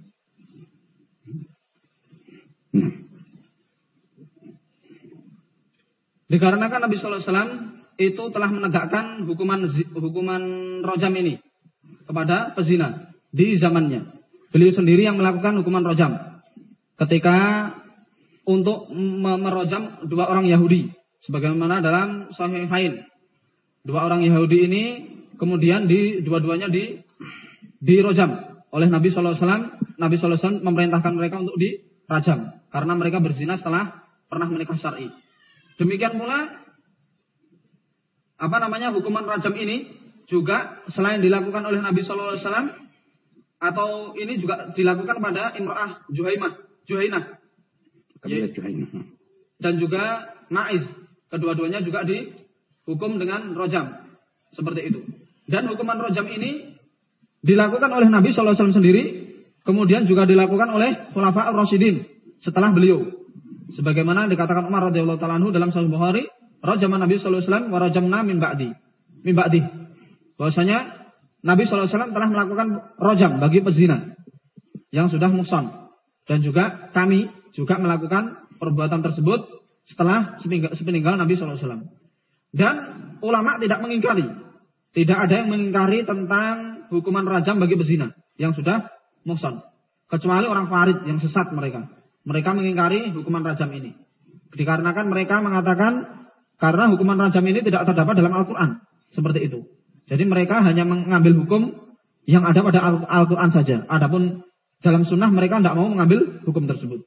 نعم Dikarenakan Nabi Sallallahu Alaihi Wasallam itu telah menegakkan hukuman hukuman rojam ini kepada pezina di zamannya. Beliau sendiri yang melakukan hukuman rojam ketika untuk merojam dua orang Yahudi sebagaimana dalam Sahihain. Dua orang Yahudi ini kemudian di dua-duanya di dirojam oleh Nabi sallallahu alaihi wasallam. Nabi sallallahu alaihi memerintahkan mereka untuk dirajam karena mereka berzina setelah pernah menikah syar'i. Demikian pula apa namanya hukuman rajam ini juga selain dilakukan oleh Nabi sallallahu alaihi wasallam atau ini juga dilakukan pada Imra'ah Juhaimah, Juhainah. Dan juga Ma'iz. Kedua-duanya juga di Hukum dengan rojam. Seperti itu. Dan hukuman rojam ini dilakukan oleh Nabi SAW sendiri. Kemudian juga dilakukan oleh Khulafa al-Rasyidin. Setelah beliau. Sebagaimana dikatakan Umar radhiyallahu taala dalam Sahih Bukhari, rajaman Nabi sallallahu alaihi wasallam wa rajamna min ba'di. Min ba'di. Bahwasanya Nabi sallallahu alaihi wasallam telah melakukan rojam bagi pezina yang sudah muhsan dan juga kami juga melakukan perbuatan tersebut setelah sepeninggal Nabi wasallam. Dan ulama tidak mengingkari. Tidak ada yang mengingkari tentang hukuman rajam bagi bezina yang sudah muhsan. Kecuali orang farid yang sesat mereka. Mereka mengingkari hukuman rajam ini. Dikarenakan mereka mengatakan karena hukuman rajam ini tidak terdapat dalam Al-Quran. Seperti itu. Jadi mereka hanya mengambil hukum yang ada pada Al-Quran saja. Adapun dalam sunnah mereka tidak mau mengambil hukum tersebut.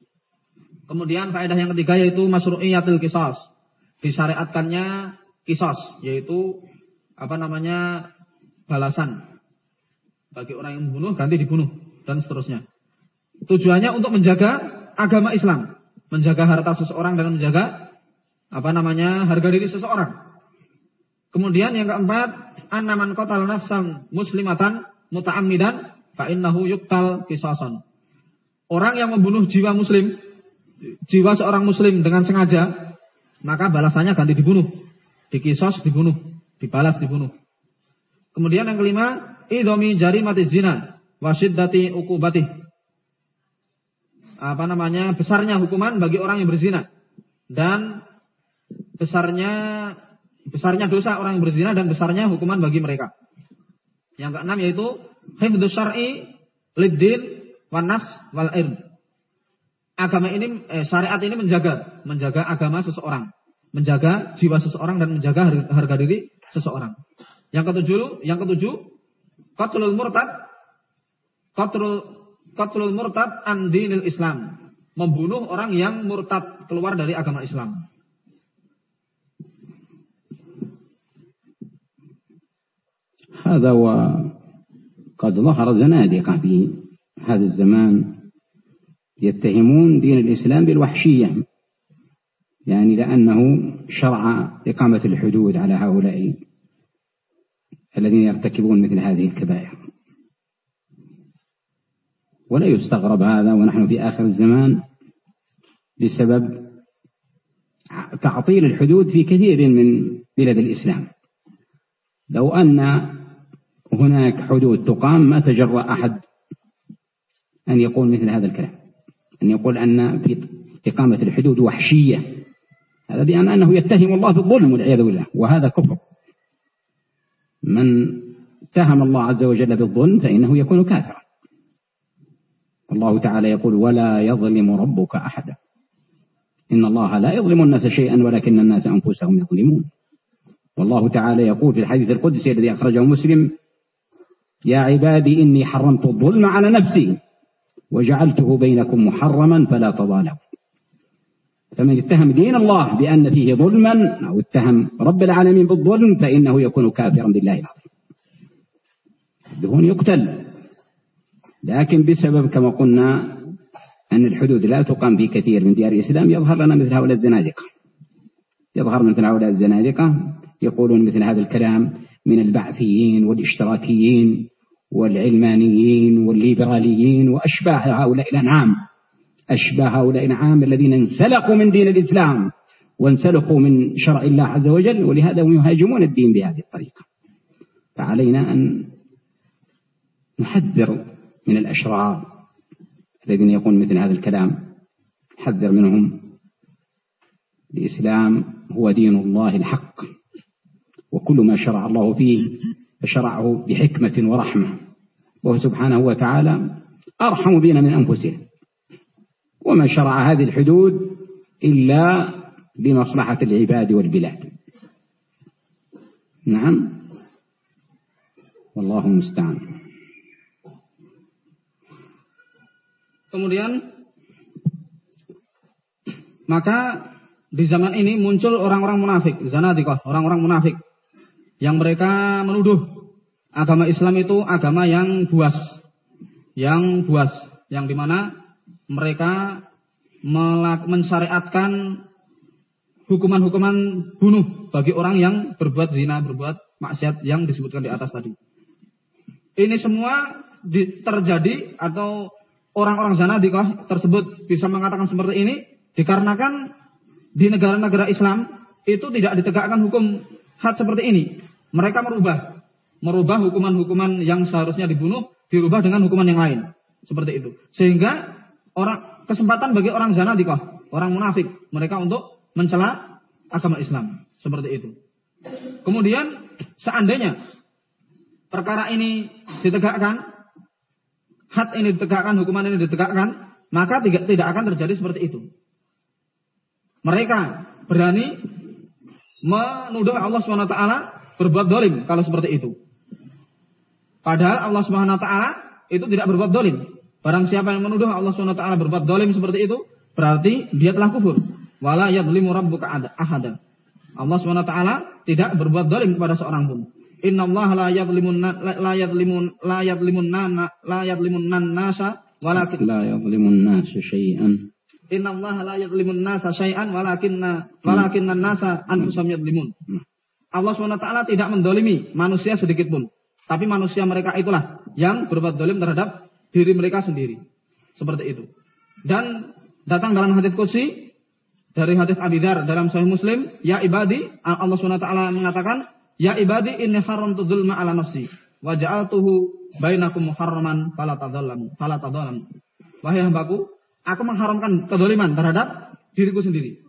Kemudian faedah yang ketiga yaitu masru'iyatil kisas. Disyariatkannya kisos yaitu apa namanya balasan bagi orang yang membunuh ganti dibunuh dan seterusnya. Tujuannya untuk menjaga agama Islam, menjaga harta seseorang dan menjaga apa namanya harga diri seseorang. Kemudian yang keempat, anaman qatal nafsan muslimatan muta'ammidan fa innahu yuqtal kisasan. Orang yang membunuh jiwa muslim, jiwa seorang muslim dengan sengaja, maka balasannya ganti dibunuh dikisos dibunuh, dibalas dibunuh. Kemudian yang kelima, idomi jari mati zina, wasiddati ukubati. Apa namanya? Besarnya hukuman bagi orang yang berzina dan besarnya besarnya dosa orang yang berzina dan besarnya hukuman bagi mereka. Yang keenam yaitu hifdzus syar'i lid-din wan nafs wal ilm Agama ini eh, syariat ini menjaga menjaga agama seseorang menjaga jiwa seseorang dan menjaga harga diri seseorang. Yang ketujuh, yang ketujuh, qatlul murtad, qatlul qatlul murtad an dinil Islam. Membunuh orang yang murtad keluar dari agama Islam. هذا وقد ظهر زنادقة في هذا الزمان يتهمون دين الإسلام بالوحشية يعني لأنه شرع إقامة الحدود على هؤلاء الذين يرتكبون مثل هذه الكبائر. ولا يستغرب هذا ونحن في آخر الزمان بسبب تعطيل الحدود في كثير من بلاد الإسلام. لو أن هناك حدود تقام ما تجرأ أحد أن يقول مثل هذا الكلام. أن يقول أن في إقامة الحدود وحشية. هذا بأن أنه يتهم الله بالظلم والعياذ بالله وهذا كفر. من اتهم الله عز وجل بالظلم فإنه يكون كافرا. الله تعالى يقول ولا يظلم ربك أحدا. إن الله لا يظلم الناس شيئا ولكن الناس أنفسهم يظلمون. والله تعالى يقول في الحديث القدسي الذي أخرجه مسلم يا عبادي إني حرمت الظلم على نفسي. وجعلته بينكم محرما فلا تظالموا. فمن اتهم دين الله بأن فيه ظلما أو اتهم رب العالمين بالظلم فإنه يكون كافرا بالله العظيم. دون يقتل. لكن بسبب كما قلنا أن الحدود لا تقام في كثير من ديار الإسلام يظهر لنا مثل هؤلاء الزنادقة. يظهر مثل هؤلاء الزنادقة يقولون مثل هذا الكلام من البعثيين والإشتراكيين والعلمانيين والليبراليين وأشباه هؤلاء الأنعام أشباه هؤلاء الأنعام الذين انسلقوا من دين الإسلام وانسلقوا من شرع الله عز وجل ولهذا هم يهاجمون الدين بهذه الطريقة. فعلينا أن نحذر من الأشرار الذين يقولون مثل هذا الكلام. نحذر منهم. الإسلام هو دين الله الحق وكل ما شرع الله فيه فشرعه بحكمة ورحمة. وهو سبحانه وتعالى أرحم بنا من أنفسنا وما شرع هذه الحدود إلا لمصلحة العباد والبلاد نعم والله المستعان Kemudian maka di zaman ini muncul orang-orang munafik, zanadiqah, orang-orang munafik yang mereka menuduh agama Islam itu agama yang buas, yang buas, yang di mana mereka mensyariatkan hukuman-hukuman bunuh bagi orang yang berbuat zina, berbuat maksiat yang disebutkan di atas tadi. Ini semua terjadi atau orang-orang zanadikah tersebut bisa mengatakan seperti ini dikarenakan di negara-negara Islam itu tidak ditegakkan hukum had seperti ini. Mereka merubah merubah hukuman-hukuman yang seharusnya dibunuh dirubah dengan hukuman yang lain. Seperti itu. Sehingga orang kesempatan bagi orang zanadikah, orang munafik, mereka untuk mencela agama Islam. Seperti itu. Kemudian seandainya perkara ini ditegakkan had ini ditegakkan, hukuman ini ditegakkan, maka tidak, tidak akan terjadi seperti itu. Mereka berani menuduh Allah SWT berbuat dolim kalau seperti itu. Padahal Allah SWT itu tidak berbuat dolim. Barang siapa yang menuduh Allah SWT berbuat dolim seperti itu, berarti dia telah kufur. Wala yadlimu rabbuka ahada. Allah SWT tidak berbuat dolim kepada seorang pun. Inna Allah la yadlimun la yadlimun la yadlimun nana la yadlimun nan nasa walakin la yadlimun nasa syai'an. Inna Allah la yadlimun nasa syai'an walakinna walakinna nasa anfusahum yadlimun. Allah SWT tidak mendolimi manusia sedikit pun. Tapi manusia mereka itulah yang berbuat dolim terhadap diri mereka sendiri. Seperti itu. Dan datang dalam hadis kursi dari hadis Abidar dalam Sahih Muslim, ya ibadi, Allah SWT mengatakan, Ya ibadi inni haramtu dzulma ala nafsi wa ja'altuhu bainakum muharraman fala tadzallamu fala. Wahai hambaku, aku mengharamkan kedoliman terhadap diriku sendiri.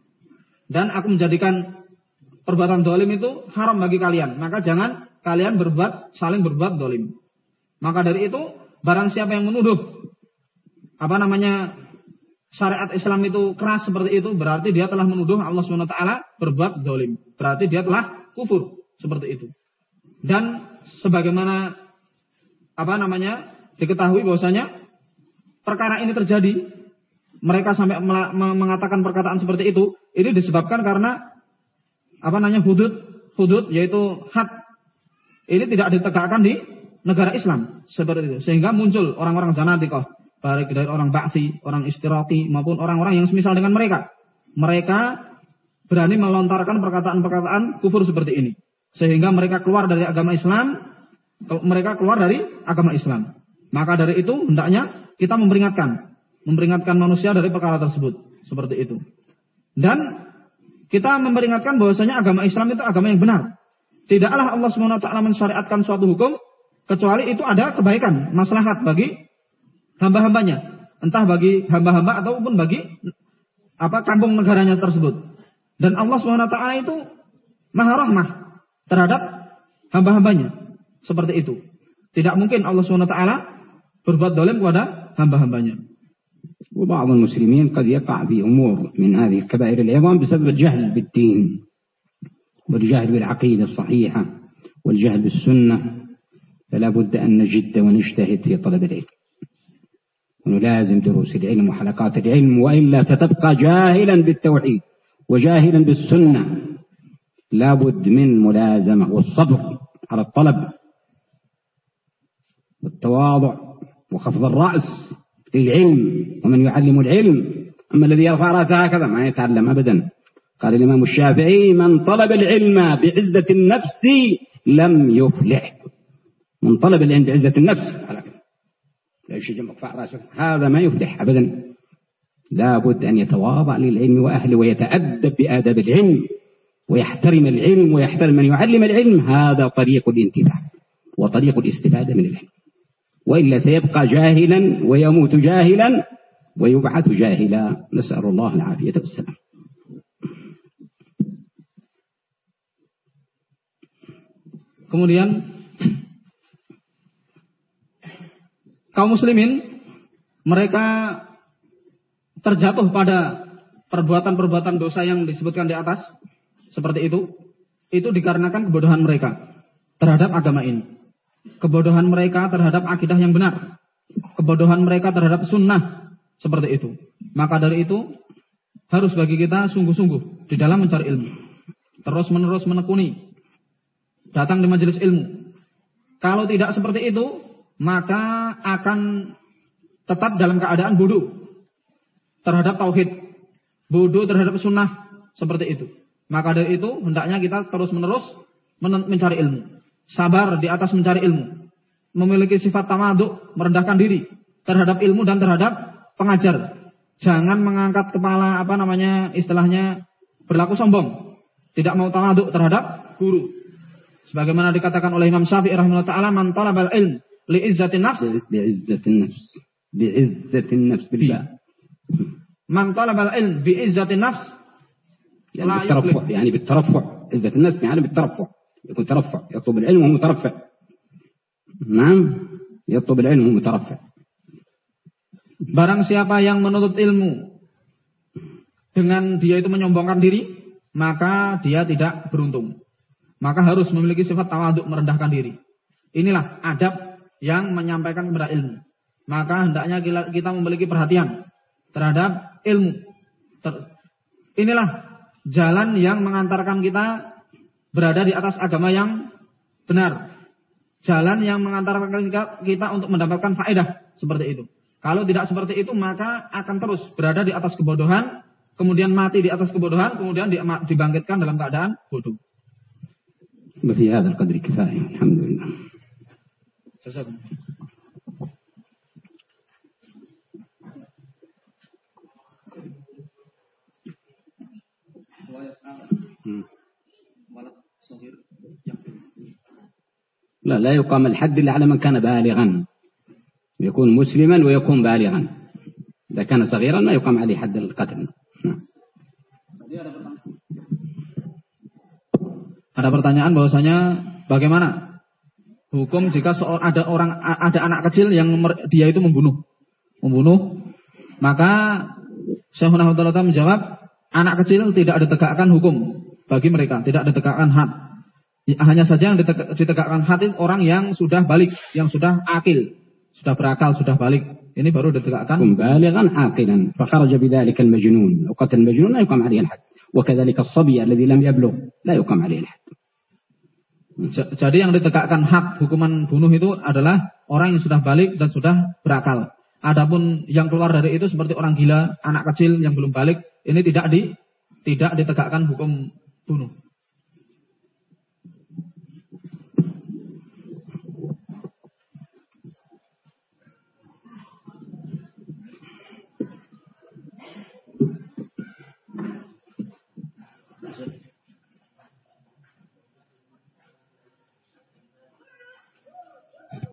Dan aku menjadikan perbuatan dolim itu haram bagi kalian. Maka jangan kalian berbuat saling berbuat dolim. Maka dari itu, barang siapa yang menuduh apa namanya syariat Islam itu keras seperti itu, berarti dia telah menuduh Allah swt berbuat dolim. Berarti dia telah kufur. Seperti itu. Dan sebagaimana apa namanya diketahui bahwasanya perkara ini terjadi, mereka sampai mengatakan perkataan seperti itu, ini disebabkan karena apa namanya hudud, hudud yaitu had ini tidak ditegakkan di negara Islam seperti itu. Sehingga muncul orang-orang zanadikah, baik dari orang Ba'si, orang Istirati maupun orang-orang yang semisal dengan mereka. Mereka berani melontarkan perkataan-perkataan kufur seperti ini. Sehingga mereka keluar dari agama Islam, mereka keluar dari agama Islam. Maka dari itu hendaknya kita memperingatkan, memperingatkan manusia dari perkara tersebut, seperti itu. Dan kita memperingatkan bahwasanya agama Islam itu agama yang benar. Tidaklah Allah SWT mensyariatkan suatu hukum kecuali itu ada kebaikan, maslahat bagi hamba-hambanya, entah bagi hamba-hamba ataupun bagi apa kampung negaranya tersebut. Dan Allah SWT itu maha rahmah terhadap hamba-hambanya. Seperti itu. Tidak mungkin Allah SWT berbuat dolim kepada hamba-hambanya. وبعض المسلمين قد يقع في أمور من هذه الكبائر العظام بسبب الجهل بالدين والجهل بالعقيدة الصحيحة والجهل بالسنة فلا بد أن نجد ونجتهد في طلب العلم. ونلازم دروس العلم وحلقات العلم وإلا ستبقى جاهلا بالتوحيد وجاهلا بالسنة. لا بد من ملازمة والصبر على الطلب والتواضع وخفض الرأس للعلم ومن يعلم العلم. أما الذي يرفع رأسه هكذا ما يتعلم أبدا. قال الإمام الشافعي من طلب العلم بعزة النفس لم يفلح. من طلب العلم بعزة النفس لا يشجع مقفع رأسه هذا ما يفلح أبدا. لا بد أن يتواضع للعلم وأهله ويتأدب بآداب العلم ويحترم العلم ويحترم من يعلم العلم. هذا طريق الانتفاع وطريق الاستفادة من العلم. وإلا سيبقى جاهلا ويموت جاهلا ويبعث جاهلا. نسأل الله العافية والسلام. Kemudian kaum muslimin mereka terjatuh pada perbuatan-perbuatan dosa yang disebutkan di atas seperti itu itu dikarenakan kebodohan mereka terhadap agama ini. Kebodohan mereka terhadap akidah yang benar. Kebodohan mereka terhadap sunnah. Seperti itu. Maka dari itu, harus bagi kita sungguh-sungguh di dalam mencari ilmu. Terus menerus menekuni. Datang di majelis ilmu. Kalau tidak seperti itu, maka akan tetap dalam keadaan bodoh. Terhadap tauhid. Bodoh terhadap sunnah. Seperti itu. Maka dari itu, hendaknya kita terus menerus mencari ilmu sabar di atas mencari ilmu, memiliki sifat tamaduk, merendahkan diri terhadap ilmu dan terhadap pengajar. Jangan mengangkat kepala apa namanya istilahnya berlaku sombong, tidak mau tamaduk terhadap guru. Sebagaimana dikatakan oleh Imam Syafi'i rahimahullah taala man talabal ilm li izzatin nafs li izzatin nafs bi izzatin nafs billah man talabal ilm bi izzatin nafs يعني بالترفع يعني بالترفع عزة النفس يعني بالترفع يكون ترفع يطلب العلم وهو مترفع نعم يطلب العلم وهو مترفع Barang siapa yang menuntut ilmu dengan dia itu menyombongkan diri, maka dia tidak beruntung. Maka harus memiliki sifat tawaduk merendahkan diri. Inilah adab yang menyampaikan kepada ilmu. Maka hendaknya kita memiliki perhatian terhadap ilmu. Inilah jalan yang mengantarkan kita berada di atas agama yang benar. Jalan yang mengantarkan kita untuk mendapatkan faedah seperti itu. Kalau tidak seperti itu maka akan terus berada di atas kebodohan, kemudian mati di atas kebodohan, kemudian dibangkitkan dalam keadaan bodoh. في هذا القدر كفاية الحمد لله. لا لا يقام الحد إلا على من كان بالغا. يكون مسلما ويكون بالغا. إذا كان صغيرا ما يقام عليه حد القتل. Ada pertanyaan bahwasanya bagaimana hukum jika ada orang ada anak kecil yang dia itu membunuh, membunuh, maka Syekh Nahdlatul menjawab, anak kecil tidak ditegakkan hukum bagi mereka, tidak ditegakkan hak. Ya, hanya saja yang ditegakkan hati itu orang yang sudah balik, yang sudah akil, sudah berakal, sudah balik. Ini baru ditegakkan. Kembali kan akil, kharaja bidzalika al-majnun. Wa majnun ayukam hadian. وكذلك الصبي الذي لم يبلغ لا يقام عليه الحد Jadi yang ditegakkan hak hukuman bunuh itu adalah orang yang sudah balik dan sudah berakal. Adapun yang keluar dari itu seperti orang gila, anak kecil yang belum balik, ini tidak di tidak ditegakkan hukum bunuh.